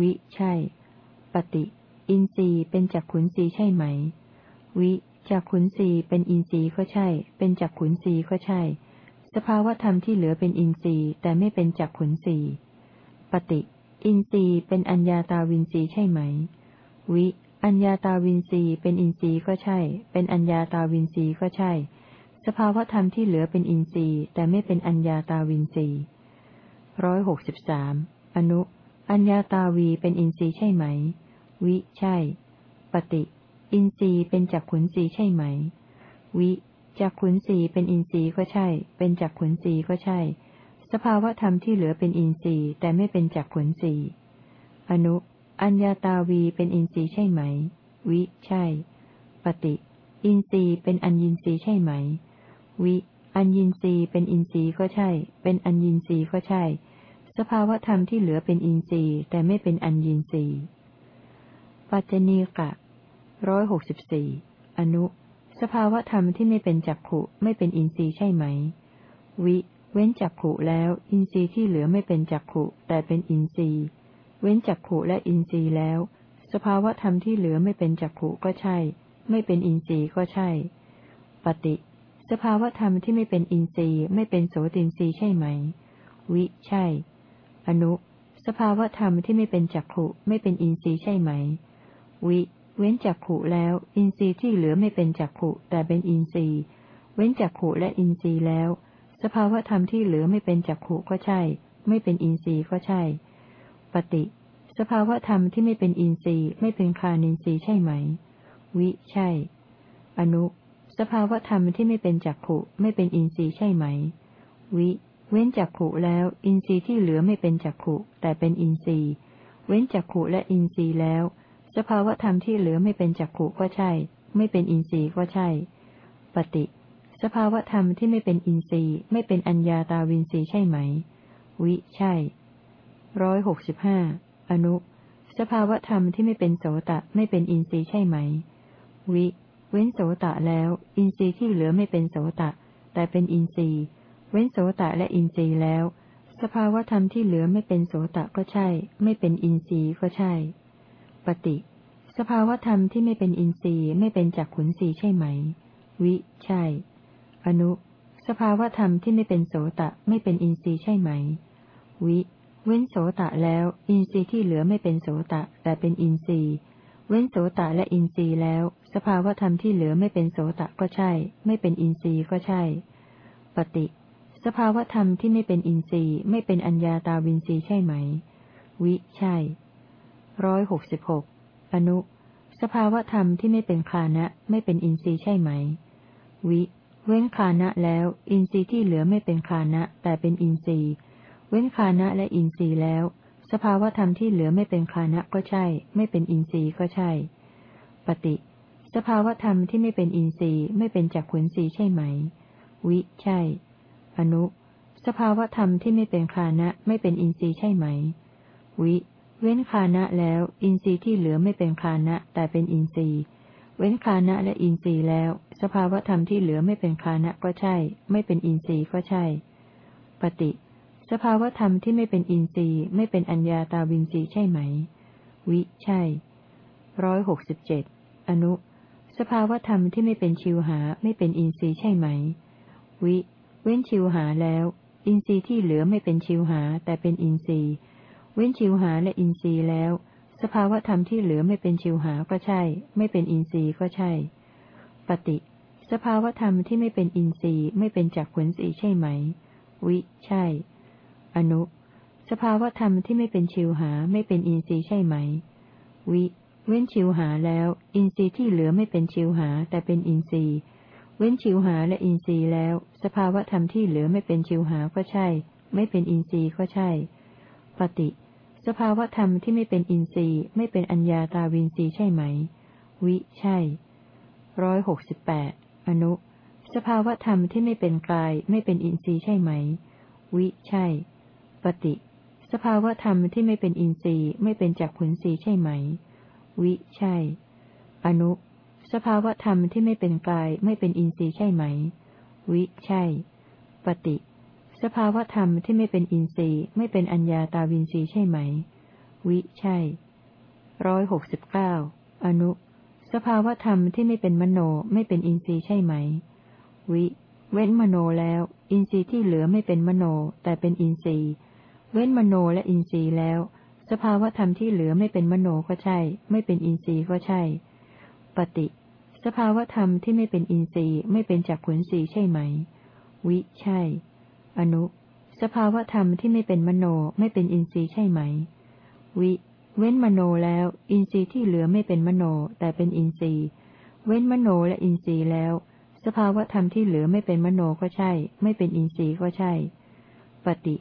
วิ ใช่ ปฏิ อินทรีย์เป็นจักขุนทรีใช่ไหม วิจักขุนทรีเป็นอินทรีย์ก็ใช่ เป็นจักขุนทรีก็ใช่ สภาวธรรมที่เหลือเป็นอินทรีย์แต่ไม่เป็นจักขุนสีปฏิ อินทรีย์เป็นอัญญาตาวินทรีย์ใช่ไหม วิ อัญญาตาวินทรีย์เป็นอินทรีย์ก็ใช่ เป็นอัญญาตาวินทรีย์ก็ใช่ สภาวธรรมที่เหลือเป็นอินทรีย์แต่ไม่เป็นอัญญาตาวินทรีย์ร้อยหกสิบสามอนุ อัญญาตาวีเป็นอินทรีย์ใช่ไหม วิ ใช่ ปฏิ อินทรีย์เป็นจักขุนสีใช่ไหม วิจากขุนสีเป็นอินทรีย์ก็ใช่ เป็นจากขุนสีก็ใช่ สภาวะธรรมที่เหลือเป็นอินทรีย์ แต่ไม่เป็นจากขุนสีอนุ อัญญาตาวีเป็นอินทรีย์ใช่ไหม วิ ใช่ ปฏิ อินทรีย์เป็นอัญญินทรีย์ใช่ไหม วิ อัญญินทรีย์เป็นอินทรีย์ก็ใช่ เป็นอัญญินทรีย์ก็ใช่ สภาวะธรรมที่เหลือเป็นอินทรีย์ แต่ไม่เป็นอัญญินทรีย์ ปัจจเนกะร้อยหกสิบสี่อนุ สภาวธรรมที่ไม่เป็นจักขุไม่เป็นอินทรีย์ใช่ไหม วิ เว้นจักขุแล้ว อินทรีย์ที่เหลือไม่เป็นจักขุแต่เป็นอินทรีย์ เว้นจักขุและอินทรีย์แล้วสสภาวธรรมที่เหลือไม่เป็นจักขุก็ใช่ ไม่เป็นอินทรีย์ก็ใช่ ปฏิ สภาวธรรมที่ไม่เป็นอินทรีย์ไม่เป็นโสตินทรีย์ใช่ไหม วิ ใช่ อนุ สภาวธรรมที่ไม่เป็นจักขุไม่เป็นอินทรีย์ใช่ไหม วิ เว้นจักขุแล้ว อินทรีย์ที่เหลือไม่เป็นจักขุแต่เป็นอินทรีย์ เว้นจักขุและอินทรีย์แล้ว สภาวธรรมที่เหลือไม่เป็นจักขุก็ใช่ ไม่เป็นอินทรีย์ก็ใช่ ปฏิ สภาวธรรมที่ไม่เป็นอินทรีย์ไม่เป็นคานินทรีย์ใช่ไหม วิ ใช่ อนุ สภาวธรรมที่ไม่เป็นจักขุไม่เป็นอินทรีย์ใช่ไหม วิ เว้นจักขุแล้ว อินทรีย์ที่เหลือไม่เป็นจักขุแต่เป็นอินทรีย์ เว้นจักขุและอินทรีย์แล้ว สภาวธรรมที่เหลือไม่เป็นจักขุก็ใช่ ไม่เป็นอินทรีย์ก็ใช่ ปฏิ สภาวธรรมที่ไม่เป็นอินทรีย์ไม่เป็นอัญญาตาวินทรีย์ใช่ไหม วิ ใช่ร้อยหกสิบห้าอนุ สภาวธรรมที่ไม่เป็นโสตะไม่เป็นอินทรีย์ใช่ไหม วิ เว้นโสตะแล้ว อินทรีย์ที่เหลือไม่เป็นโสตะ แต่เป็นอินทรีย์ เว้นโสตะและอินทรีย์แล้ว สภาวธรรมที่เหลือไม่เป็นโสตะก็ใช่ ไม่เป็นอินทรีย์ก็ใช่ ปฏิ สภาวธรรมที่ไม่เป็นอินทรีย์ไม่เป็นจักขุนทรีย์ใช่ไหม วิ ใช่ อนุ สภาวธรรมที่ไม่เป็นโสตะไม่เป็นอินทรีย์ใช่ไหม วิ เว้นโสตะแล้ว อินทรีย์ที่เหลือไม่เป็นโสตะ แต่เป็นอินทรีย์ เว้นโสตะและอินทรีย์แล้ว สภาวธรรมที่เหลือไม่เป็นโสตะก็ใช่ ไม่เป็นอินทรีย์ก็ใช่ ปฏิ สภาวธรรมที่ไม่เป็นอินทรีย์ไม่เป็นอัญญาตาวินทรีย์ใช่ไหม วิ ใช่ ร้อยหกสิบหกอนุ สภาวธรรมที่ไม่เป็นคานะไม่เป็นอินทรีย์ใช่ไหม วิ เว้นคานะแล้ว อินทรีย์ที่เหลือไม่เป็นคานะแต่เป็นอินทรีย์ เว้นคานะและอินทรีย์แล้ว สภาวธรรมที่เหลือไม่เป็นคานะก็ใช่ ไม่เป็นอินทรีย์ก็ใช่ ปฏิ สภาวธรรมที่ไม่เป็นอินทรีย์ไม่เป็นจักขุนทรีย์ใช่ไหม วิ ใช่ อนุ สภาวธรรมที่ไม่เป็นคานะไม่เป็นอินทรีย์ใช่ไหม วิ เว้นคานะแล้ว อินทรีย์ที่เหลือไม่เป็นคานะแต่เป็นอินทรีย์ เว้นคานะและอินทรีย์แล้ว สภาวธรรมที่เหลือไม่เป็นคานะก็ใช่ ไม่เป็นอินทรีย์ก็ใช่ ปฏิ สภาวธรรมที่ไม่เป็นอินทรีย์ไม่เป็นอัญญาตาวินทรีย์ใช่ไหม วิใช่ร้อยหกสิบเจ็ดอนุ สภาวธรรมที่ไม่เป็นชิวหาไม่เป็นอินทรีย์ใช่ไหม วิ เว้นชิวหาแล้ว อินทรีย์ที่เหลือไม่เป็นชิวหาแต่เป็นอินทรีย์ เว้นชิวหาและอินทรีย์แล้ว สภาวธรรมที่เหลือไม่เป็นชิวหาก็ใช่ ไม่เป็นอินทรีย์ก็ใช่ ปฏิ สภาวธรรมที่ไม่เป็นอินทรีย์ไม่เป็นจักขุนสีใช่ไหม วิ ใช่ อนุ สภาวธรรมที่ไม่เป็นชิวหาไม่เป็นอินทรีย์ใช่ไหม วิ เว้นชิวหาแล้ว อินทรีย์ที่เหลือไม่เป็นชิวหาแต่เป็นอินทรีย์ เว้นชิวหาและอินทรีย์แล้ว สภาวธรรมที่เหลือไม่เป็นชิวหาก็ใช่ ไม่เป็นอินทรีย์ก็ใช่ ปฏิ สภาวธรรมที่ไม่เป็นอินทรีย์ไม่เป็นอัญญาตาวินทรีย์ใช่ไหม วิ ใช่ร้อยหกสิบแปดอนุ สภาวธรรมที่ไม่เป็นกายไม่เป็นอินทรีย์ใช่ไหม วิ ใช่ ปฏิ สภาวธรรมที่ไม่เป็นอินทรีย์ไม่เป็นจักขุนทรีย์ใช่ไหม วิ ใช่ อนุ สภาวธรรมที่ไม่เป็นกายไม่เป็นอินทรีย์ใช่ไหม วิ ใช่ ปฏิ สภาวธรรมที่ไม่เป็นอินทรีย์ไม่เป็นอัญญาตาวินทรีย์ใช่ไหม วิใช่ร้อยหกสิบเก้าอนุ สภาวธรรมที่ไม่เป็นมโนไม่เป็นอินทรีย์ใช่ไหม วิ เว้นมโนแล้ว อินทรีย์ที่เหลือไม่เป็นมโน แต่เป็นอินทรีย์ เว้นมโนและอินทรีย์แล้ว สภาวธรรมที่เหลือไม่เป็นมโนก็ใช่ ไม่เป็นอินทรีย์ก็ใช่ ปฏิ สภาวธรรมที่ไม่เป็นอินทรีย์ไม่เป็นจักขุนทรีย์ใช่ไหม วิใช่ อนุ สภาวธรรมที่ไม่เป็นมโนไม่เป็นอินทรีย์ใช่ไหม วิ เว้นมโนแล้ว อินทรีย์ที่เหลือไม่เป็นมโนแต่เป็นอินทรีย์ เว้นมโนและอินทรีย์แล้ว สภาวธรรมที่เหลือไม่เป็นมโนก็ใช่ ไม่เป็นอินทรีย์ก็ใช่ ปฏิ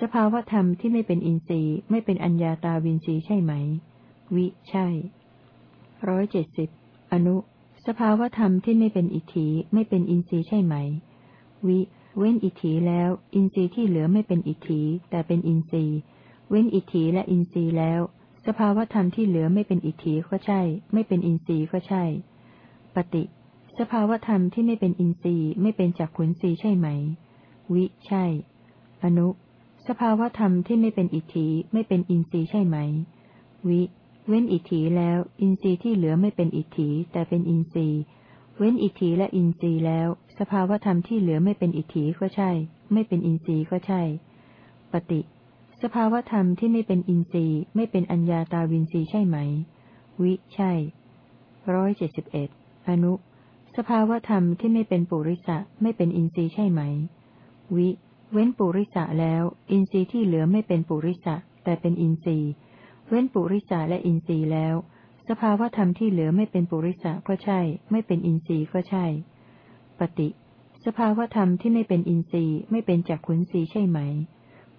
สภาวธรรมที่ไม่เป็นอินทรีย์ไม่เป็นอัญญาตาวินทรีย์ใช่ไหม วิ ใช่ร้อยเจ็ดสิบอนุ สภาวธรรมที่ไม่เป็นอิตถีไม่เป็นอินทรีย์ใช่ไหม วิ เว้นอิตถีแล้ว อินทรีย์ที่เหลือไม่เป็นอิตถีแต่เป็นอินทรีย์ เว้นอิตถีและอินทรีย์แล้ว สภาวธรรมที่เหลือไม่เป็นอิตถีก็ใช่ ไม่เป็นอินทรีย์ก็ใช่ ปฏิ สภาวธรรมที่ไม่เป็นอินทรีย์ไม่เป็นจักขุนทรีย์ใช่ไหม วิใช่ อนุ สภาวธรรมที่ไม่เป็นอิตถีไม่เป็นอินทรีย์ใช่ไหม วิ เว้นอิตถีแล้ว อินทรีย์ที่เหลือไม่เป็นอิตถีแต่เป็นอินทรีย์ เว้นอิตถีและอินทรีย์แล้ว ภาวธรรมที่เหลือไม่เป็นอิทธิก็ใช่ ไม่เป็นอินทรีย์ก็ใช่ ปฏิ สภาวธรรมที่ไม่เป็นอินทรีย์ ไม่เป็นอัญญาตาวินทรีย์ใช่ไหม วิใช่ร้อยเจ็ดสิบเอ็ดอนุ สภาวธรรมที่ไม่เป็นปุริสะไม่เป็นอินทรีย์ใช่ไหม วิ เว้นปุริสะแล้ว อินทรีย์ที่เหลือไม่เป็นปุริสะแต่เป็นอินทรีย์ เว้นปุริสะและอินทรีย์แล้ว สภาวธรรมที่เหลือไม่เป็นปุริสะก็ใช่ ไม่เป็นอินทรีย์ก็ใช่ ปฏิสภาวธรรมที่ไม่เป็นอินทรีย์ไม่เป็นจักขุนทรีใช่ไหม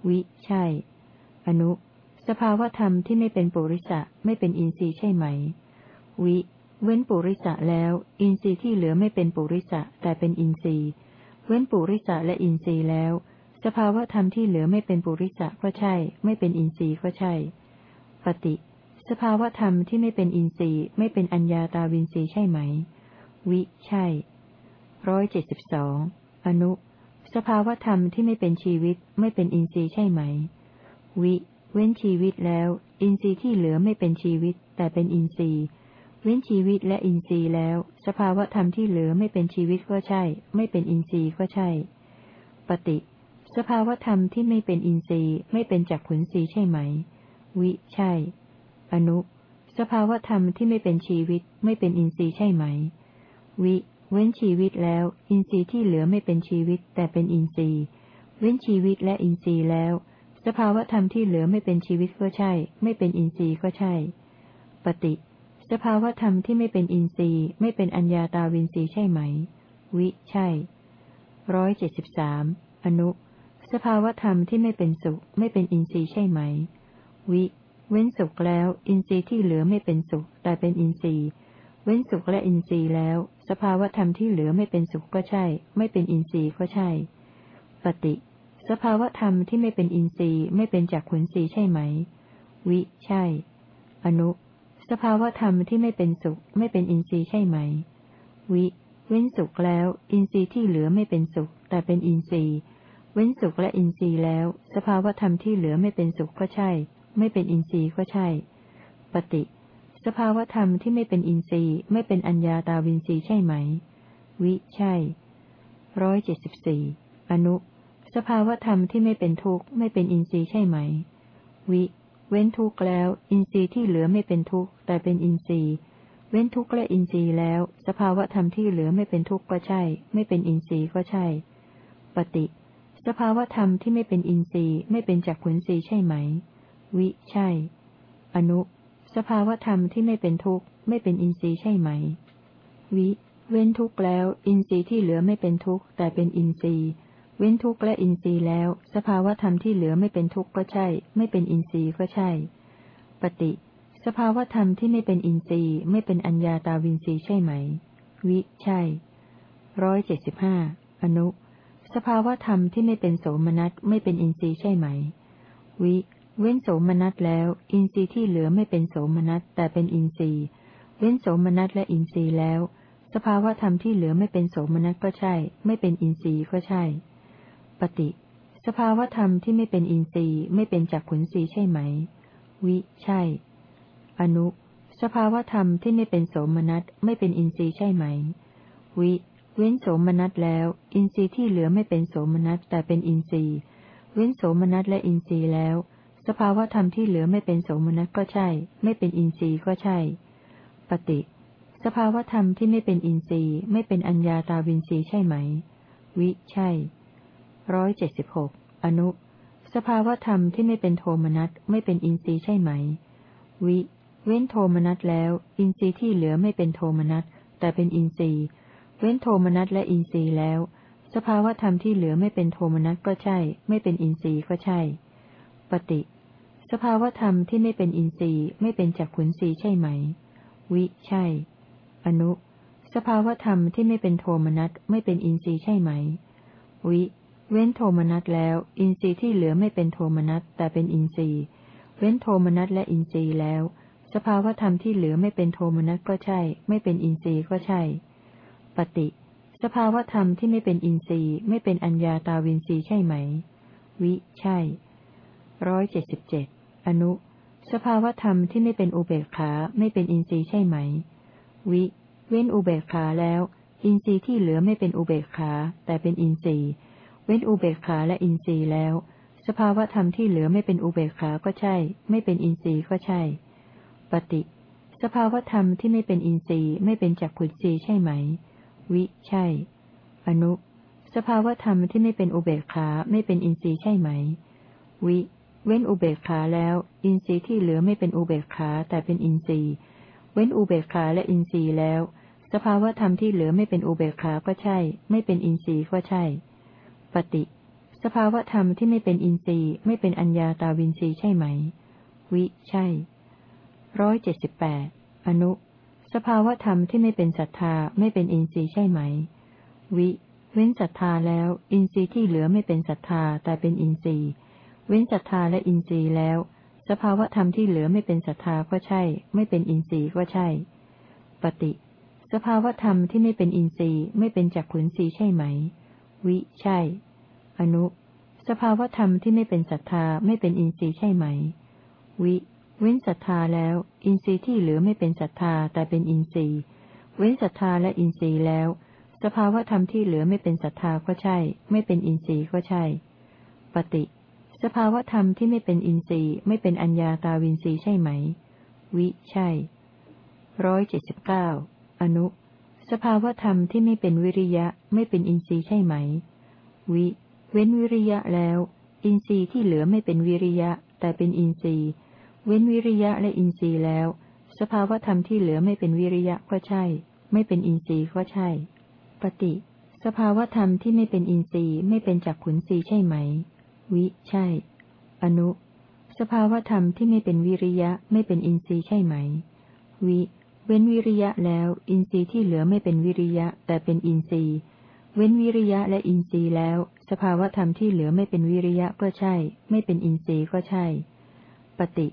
วิ ใช่ อนุ สภาวธรรมที่ไม่เป็นปุริสะไม่เป็นอินทรีย์ใช่ไหม วิ เว้นปุริสะแล้ว อินทรีย์ที่เหลือไม่เป็นปุริสะแต่เป็นอินทรีย์ เว้นปุริสะและอินทรีย์แล้ว สภาวธรรมที่เหลือไม่เป็นปุริสะก็ใช่ ไม่เป็นอินทรีย์ก็ใช่ ปฏิสภาวธรรมที่ไม่เป็นอินทรีย์ไม่เป็นอัญญาตาวินทรีย์ใช่ไหม วิ ใช่ ร้อยเจ็ดสิบสองอนุ สภาวธรรมที่ไม่เป็นชีวิตไม่เป็นอินทรีย์ใช่ไหม วิ เว้นชีวิตแล้ว อินทรีย์ที่เหลือไม่เป็นชีวิต แต่เป็นอินทรีย์ เว้นชีวิตและอินทรีย์แล้ว สภาวธรรมที่เหลือไม่เป็นชีวิตก็ใช่ ไม่เป็นอินทรีย์ก็ใช่ ปฏิ สภาวธรรมที่ไม่เป็นอินทรีย์ไม่เป็นจักขุนทรีย์ใช่ไหม วิ ใช่ อนุ สภาวธรรมที่ไม่เป็นชีวิตไม่เป็นอินทรีย์ใช่ไหม วิ เว้นชีวิตแล้ว อินทรีย์ที่เหลือไม่เป็นชีวิต แต่เป็นอินทรีย์ เว้นชีวิตและอินทรีย์แล้ว สภาวธรรมที่เหลือไม่เป็นชีวิตก็ใช่ ไม่เป็นอินทรีย์ก็ใช่ ปฏิ สภาวธรรมที่ไม่เป็นอินทรีย์ ไม่เป็นอัญญาตาวินทรีย์ใช่ไหม วิใช่ร้อยเจ็ดสิบสามอนุ สภาวธรรมที่ไม่เป็นสุข ไม่เป็นอินทรีย์ใช่ไหม วิ เว้นสุขแล้ว อินทรีย์ที่เหลือไม่เป็นสุข แต่เป็นอินทรีย์ เว้นสุขและอินทรีย์แล้ว สภาวธรรมที่เหลือไม่เป็นสุขก็ใช่ ไม่เป็นอินทรีย์ก็ใช่ ปฏิ สภาวธรรมที่ไม่เป็นอินทรีย์ไม่เป็นจากขุนทรีใช่ไหม วิ ใช่ อนุ สภาวธรรมที่ไม่เป็นสุข ไม่เป็นอินทรีย์ใช่ไหม วิ เว้นสุขแล้ว อินทรีย์ที่เหลือไม่เป็นสุข แต่เป็นอินทรีย์ เว้นสุขและอินทรีย์แล้ว สภาวธรรมที่เหลือไม่เป็นสุขก็ใช่ ไม่เป็นอินทรีย์ก็ใช่ ปฏิ สภาวธรรมที่ไม่เป็นอินทรีย์ไม่เป็นอัญญาตาวินทรีย์ใช่ไหม วิ ใช่ร้อยเจ็ดสิบสี่อนุ สภาวธรรมที่ไม่เป็นทุกข์ไม่เป็นอินทรีย์ใช่ไหม วิ เว้นทุกข์แล้ว อินทรีย์ที่เหลือไม่เป็นทุกข์แต่เป็นอินทรีย์ เว้นทุกข์และอินทรีย์แล้ว สภาวธรรมที่เหลือไม่เป็นทุกข์ก็ใช่ ไม่เป็นอินทรีย์ก็ใช่ ปฏิ สภาวธรรมที่ไม่เป็นอินทรีย์ไม่เป็นจักขุนทรีย์ใช่ไหม วิ ใช่ อนุ สภาวธรรมที่ไม่เป็นทุกข์ไม่เป็นอินทรีย์ใช่ไหม วิ เว้นทุกข์แล้ว อินทรีย์ที่เหลือไม่เป็นทุกข์แต่เป็นอินทรีย์ เว้นทุกข์และอินทรีย์แล้ว สภาวธรรมที่เหลือไม่เป็นทุกข์ก็ใช่ ไม่เป็นอินทรีย์ก็ใช่ ปฏิ สภาวธรรมที่ไม่เป็นอินทรีย์ไม่เป็นอัญญาตาวินทรีย์ใช่ไหม วิ ใช่ร้อยเจ็ดสิบห้าอนุ สภาวธรรมที่ไม่เป็นโสมนัสไม่เป็นอินทรีย์ใช่ไหม วิ เว้นโสมนัสแล้ว อินทรีย์ที่เหลือไม่เป็นโสมนัสแต่เป็นอินทรีย์ เว้นโสมนัสและอินทรีย์แล้ว สภาวธรรมที่เหลือไม่เป็นโสมนัสก็ใช่ ไม่เป็นอินทรีย์ก็ใช่ ปฏิ สภาวธรรมที่ไม่เป็นอินทรีย์ไม่เป็นจักขุนทรีย์ใช่ไหม วิ ใช่ อนุ สภาวธรรมที่ไม่เป็นโสมนัสไม่เป็นอินทรีย์ใช่ไหม วิ เว้นโสมนัสแล้ว อินทรีย์ที่เหลือไม่เป็นโสมนัสแต่เป็นอินทรีย์ เว้นโสมนัสและอินทรีย์แล้ว สภาวธรรมที่เหลือไม่เป็นโสมนัสก็ใช่ ไม่เป็นอินทรีย์ก็ใช่ ปฏิ สภาวธรรมที่ไม่เป็นอินทรีย์ ไม่เป็นอัญญาตาวินทรีย์ใช่ไหม วิใช่ร้อยเจ็ดสิบหกอนุ สภาวธรรมที่ไม่เป็นโทมนัสไม่เป็นอินทรีย์ใช่ไหม วิ เว้นโทมนัสแล้ว อินทรีย์ที่เหลือไม่เป็นโทมนัสแต่เป็นอินทรีย์ เว้นโทมนัสและอินทรีย์แล้ว สภาวธรรมที่เหลือไม่เป็นโทมนัสก็ใช่ ไม่เป็นอินทรีย์ก็ใช่ ปฏิ สภาวธรรมที่ไม่เป็นอินทรีย์ไม่เป็นจักขุนทรีย์ใช่ไหม วิ ใช่ อนุ สภาวธรรมที่ไม่เป็นโทมนัสไม่เป็นอินทรีย์ใช่ไหม วิ เว้นโทมนัสแล้ว อินทรีย์ที่เหลือไม่เป็นโทมนัสแต่เป็นอินทรีย์ เว้นโทมนัสและอินทรีย์แล้ว สภาวธรรมที่เหลือไม่เป็นโทมนัสก็ใช่ ไม่เป็นอินทรีย์ก็ใช่ ปฏิ สภาวธรรมที่ไม่เป็นอินทรีย์ไม่เป็นอัญญาตาวินทรีย์ใช่ไหม วิ ใช่ ร้อยเจ็ดสิบเจ็ดอนุ สภาวธรรมที่ไม่เป็นอุเบกขาไม่เป็นอินทรีย์ใช่ไหม วิ เว้นอุเบกขาแล้ว อินทรีย์ที่เหลือไม่เป็นอุเบกขาแต่เป็นอินทรีย์ เว้นอุเบกขาและอินทรีย์แล้ว สภาวธรรมที่เหลือไม่เป็นอุเบกขาก็ใช่ ไม่เป็นอินทรีย์ก็ใช่ ปฏิ สภาวธรรมที่ไม่เป็นอินทรีย์ไม่เป็นจักขุนทรีย์ใช่ไหม วิ ใช่ อนุ สภาวธรรมที่ไม่เป็นอุเบกขาไม่เป็นอินทรีย์ใช่ไหม วิ เว้นอุเบกขาแล้ว อินทรีย์ที่เหลือไม่เป็นอุเบกขาแต่เป็นอินทรีย์ เว้นอุเบกขาและอินทรีย์แล้ว สภาวธรรมที่เหลือไม่เป็นอุเบกขาก็ใช่ ไม่เป็นอินทรีย์ก็ใช่ ปฏิ สภาวธรรมที่ไม่เป็นอินทรีย์ ไม่เป็นอัญญาตาวินทรีย์ใช่ไหม วิใช่ร้อยเจ็ดสิบแปดอนุ สภาวธรรมที่ไม่เป็นศรัทธาไม่เป็นอินทรีย์ใช่ไหม วิ เว้นศรัทธาแล้ว อินทรีย์ที่เหลือไม่เป็นศรัทธาแต่เป็นอินทรีย์ เว้นศรัทธาและอินทรีย์แล้ว สภาวธรรมที่เหลือไม่เป็นศรัทธาก็ใช่ ไม่เป็นอินทรีย์ก็ใช่ ปฏิ สภาวธรรมที่ไม่เป็นอินทรีย์ไม่เป็นจักขุนทรีใช่ไหม วิ ใช่ อนุ สภาวธรรมที่ไม่เป็นศรัทธาไม่เป็นอินทรีย์ใช่ไหม วิ เว้นศรัทธาแล้ว อินทรีย์ที่เหลือไม่เป็นศรัทธาแต่เป็นอินทรีย์ เว้นศรัทธาและอินทรีย์แล้ว สภาวธรรมที่เหลือไม่เป็นศรัทธาก็ใช่ ไม่เป็นอินทรีย์ก็ใช่ ปฏิ สภาวธรรมที่ไม่เป็นอินทรีย์ไม่เป็นอัญญาตาวินทรีย์ใช่ไหม วิ ใช่ร้อยเจ็ดสิบเก้าอนุ สภาวธรรมที่ไม่เป็นวิริยะไม่เป็นอินทรีย์ใช่ไหม วิ เว้นวิริยะแล้ว อินทรีย์ที่เหลือไม่เป็นวิริยะ แต่เป็นอินทรีย์ เว้นวิริยะและอินทรีย์แล้ว สภาวธรรมที่เหลือไม่เป็นวิริยะก็ใช่ ไม่เป็นอินทรีย์ก็ใช่ ปฏิ สภาวธรรมที่ไม่เป็นอินทรีย์ไม่เป็นจักขุนทรีย์ใช่ไหม วิใช่ อนุ สภาวธรรมที่ไม่เป็นวิริยะไม่เป็นอินทรีย์ใช่ไหม วิ เว้นวิริยะแล้ว อินทรีย์ที่เหลือไม่เป็นวิริยะ แต่เป็นอินทรีย์ เว้นวิริยะและอินทรีย์แล้ว สภาวธรรมที่เหลือไม่เป็นวิริยะก็ใช่ ไม่เป็นอินทรีย์ก็ใช่ ปฏิ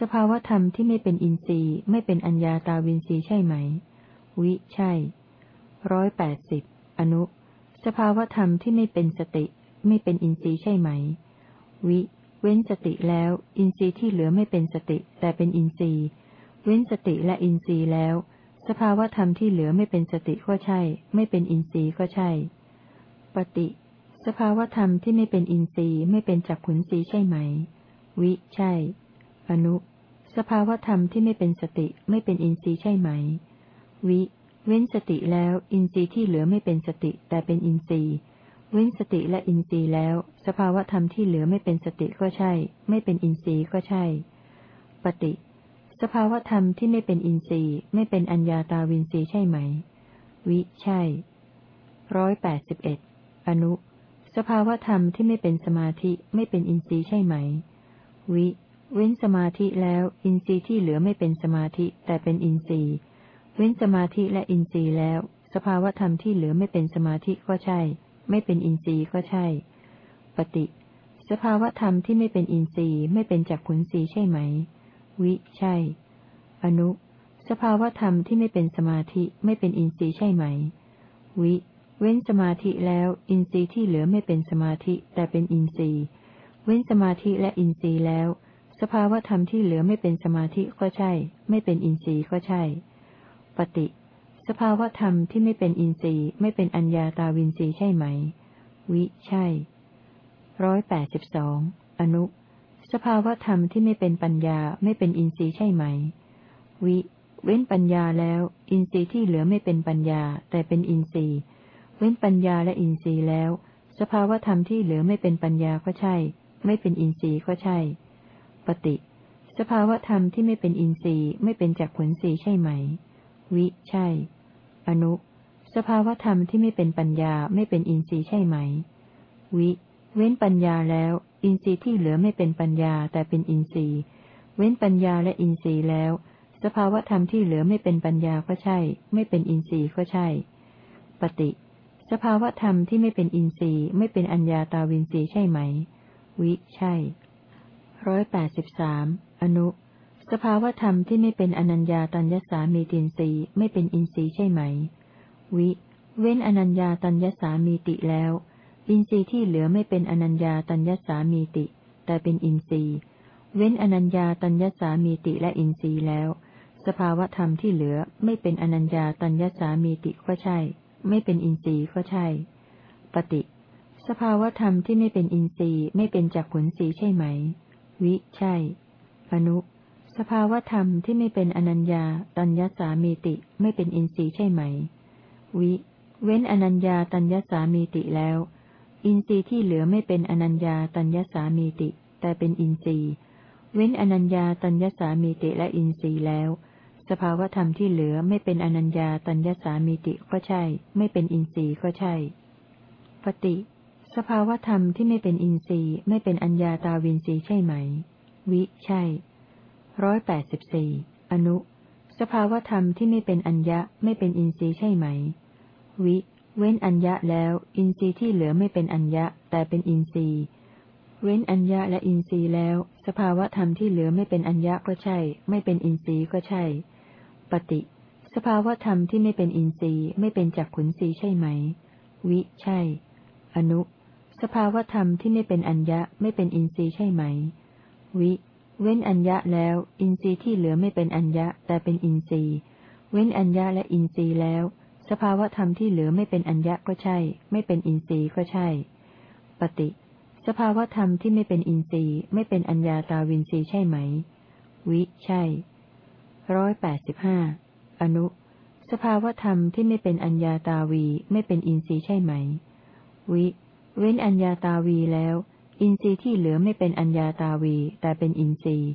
สภาวธรรมที่ไม่เป็นอินทรีย์ไม่เป็นอัญญาตาวินทรีย์ใช่ไหม วิใช่ร้อยแปดสิบอนุ สภาวธรรมที่ไม่เป็นสติ ไม่เป็นอินทรีย์ใช่ไหม วิ เว้นสติแล้ว อินทรีย์ที่เหลือไม่เป็นสติ แต่เป็นอินทรีย์ เว้นสติและอินทรีย์แล้ว สภาวธรรมที่เหลือไม่เป็นสติก็ใช่ ไม่เป็นอินทรีย์ก็ใช่ ปฏิ สภาวธรรมที่ไม่เป็นอินทรีย์ไม่เป็นจักขุนทรีย์ใช่ไหม วิ ใช่ อนุ สภาวธรรมที่ไม่เป็นสติไม่เป็นอินทรีย์ใช่ไหม วิ เว้นสติแล้ว อินทรีย์ที่เหลือไม่เป็นสติ แต่เป็นอินทรีย์ เว้นสติและอินทรีย์แล้ว สภาวธรรมที่เหลือไม่เป็นสติก็ใช่ ไม่เป็นอินทรีย์ก็ใช่ ปฏิ สภาวธรรมที่ไม่เป็นอินทรีย์ ไม่เป็นอัญญาตาวินทรีย์ใช่ไหม วิใช่ร้อยแปดสิบเอ็ดอนุ สภาวธรรมที่ไม่เป็นสมาธิไม่เป็นอินทรีย์ใช่ไหม วิ เว้นสมาธิแล้ว อินทรีย์ที่เหลือไม่เป็นสมาธิแต่เป็นอินทรีย์ เว้นสมาธิและอินทรีย์แล้ว สภาวธรรมที่เหลือไม่เป็นสมาธิก็ใช่ ไม่เป็นอินทรีย์ก็ใช่ ปฏิ สภาวธรรมที่ไม่เป็นอินทรีย์ไม่เป็นจักขุนทรีย์ใช่ไหม วิ ใช่ อนุ สภาวธรรมที่ไม่เป็นสมาธิไม่เป็นอินทรีย์ใช่ไหม วิ เว้นสมาธิแล้ว อินทรีย์ที่เหลือไม่เป็นสมาธิแต่เป็นอินทรีย์ เว้นสมาธิและอินทรีย์แล้ว สภาวธรรมที่เหลือไม่เป็นสมาธิก็ใช่ ไม่เป็นอินทรีย์ก็ใช่ ปฏิ สภาวธรรมที่ไม่เป็นอินทรีย์ไม่เป็นอัญญาตาวินทรีย์ใช่ไหม วิ ใช่ร้อยแปดสิบสองอนุ สภาวธรรมที่ไม่เป็นปัญญาไม่เป็นอินทรีย์ใช่ไหม วิ เว้นปัญญาแล้ว อินทรีย์ที่เหลือไม่เป็นปัญญา แต่เป็นอินทรีย์ เว้นปัญญาและอินทรีย์แล้ว สภาวธรรมที่เหลือไม่เป็นปัญญาก็ใช่ ไม่เป็นอินทรีย์ก็ใช่ ปฏิ สภาวธรรมที่ไม่เป็นอินทรีย์ไม่เป็นจักขุนทรีใช่ไหม วิ ใช่ อนุ สภาวธรรมที่ไม่เป็นปัญญาไม่เป็นอินทรีย์ใช่ไหม วิ เว้นปัญญาแล้ว อินทรีย์ที่เหลือไม่เป็นปัญญาแต่เป็นอินทรีย์ เว้นปัญญาและอินทรีย์แล้ว สภาวธรรมที่เหลือไม่เป็นปัญญาก็ใช่ ไม่เป็นอินทรีย์ก็ใช่ ปฏิ สภาวธรรมที่ไม่เป็นอินทรีย์ ไม่เป็นอัญญาตาวินทรีย์ใช่ไหม วิ ใช่ร้อยแปดสิบสามอนุ สภาวธรรมที่ไม่เป็นอนัญญาตัญญสามีตินรีไม่เป็นอินทรีย์ใช่ไหม วิ เว้นอนัญญาตัญญสามีติแล้ว อินทรีย์ที่เหลือไม่เป็นอนัญญาตัญญสามีติ แต่เป็นอินทรีย์ เว้นอนัญญาตัญญสามีติและอินทรีย์แล้ว สภาวธรรมที่เหลือไม่เป็นอนัญญาตัญญสามีติก็ใช่ ไม่เป็นอินทรีย์ก็ใช่ ปฏิ สภาวธรรมที่ไม่เป็นอินทรีย์ไม่เป็นจักขุนสีใช่ไหม วิ ใช่ อนุ สภาวธรรมที่ไม่เป็นอนัญญาตัญญสามีติไม่เป็นอินทรีย์ใช่ไหม วิ เว้นอนัญญาตัญญสามีติแล้ว อินทรีย์ที่เหลือไม่เป็นอนัญญาตัญญสามีติ แต่เป็นอินทรีย์ เว้นอนัญญาตัญญสามีติและอินทรีย์แล้ว สภาวธรรมที่เหลือไม่เป็นอนัญญาตัญญสามีติก็ใช่ ไม่เป็นอินทรีย์ก็ใช่ปฏิสภาวธรรมที่ไม่เป็นอินทรีย์ไม่เป็นอัญญาตาวินทรีย์ใช่ไหม วิ ใช่ ร้อยแปดสิบสี่อนุ สภาวธรรมที่ไม่เป็นอัญญะไม่เป็นอินทรีย์ใช่ไหม วิ เว้นอัญญะแล้ว อินทรีย์ที่เหลือไม่เป็นอัญญะ แต่เป็นอินทรีย์ เว้นอัญญะและอินทรีย์แล้ว สภาวธรรมที่เหลือไม่เป็นอัญญะก็ใช่ ไม่เป็นอินทรีย์ก็ใช่ ปฏิ สภาวธรรมที่ไม่เป็นอินทรีย์ไม่เป็นจักขุนทรีย์ใช่ไหม วิ ใช่ อนุ สภาวธรรมที่ไม่เป็นอัญญะไม่เป็นอินทรีย์ใช่ไหม วิ เว้นอัญญะแล้ว อินทรีย์ที่เหลือไม่เป็นอัญญะ แต่เป็นอินทรีย์ เว้นอัญญะและอินทรีย์แล้ว สภาวธรรมที่เหลือไม่เป็นอัญญะก็ใช่ ไม่เป็นอินทรีย์ก็ใช่ ปฏิ สภาวธรรมที่ไม่เป็นอินทรีย์ ไม่เป็นอัญญาตาวินทรีย์ใช่ไหม วิใช่ร้อยแปดสิบห้าอนุ สภาวธรรมที่ไม่เป็นอัญญาตาวี ไม่เป็นอินทรีย์ใช่ไหม วิ เว้นอัญญาตาวีแล้ว อินทรีย์ที่เหลือไม่เป็นอัญญาตาวี แต่เป็นอินทรีย์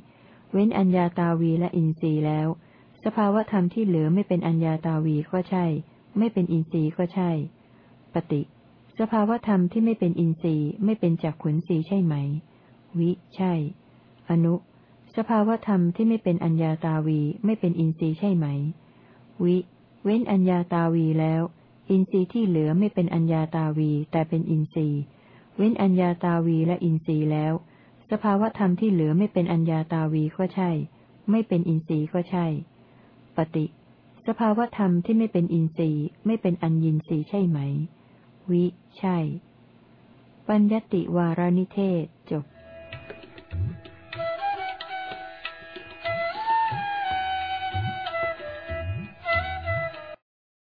เว้นอัญญาตาวีและอินทรีย์แล้ว สภาวธรรมที่เหลือไม่เป็นอัญญาตาวีก็ใช่ ไม่เป็นอินทรีย์ก็ใช่ ปฏิ สภาวธรรมที่ไม่เป็นอินทรีย์ ไม่เป็นจักขุนสีใช่ไหม วิ ใช่ อนุ สภาวธรรมที่ไม่เป็นอัญญาตาวี ไม่เป็นอินทรีย์ใช่ไหม วิ เว้นอัญญาตาวีแล้ว อินทรีย์ที่เหลือไม่เป็นอัญญาตาวี แต่เป็นอินทรีย์ เว้นอัญญาตาวีและอินทรีย์แล้ว สภาวธรรมที่เหลือไม่เป็นอัญญาตาวีก็ใช่ ไม่เป็นอินทรีย์ก็ใช่ ปฏิ สภาวธรรมที่ไม่เป็นอินทรีย์ ไม่เป็นอัญญินทรีย์ใช่ไหม วิ ใช่ ปัญญติวารานิเทศจบ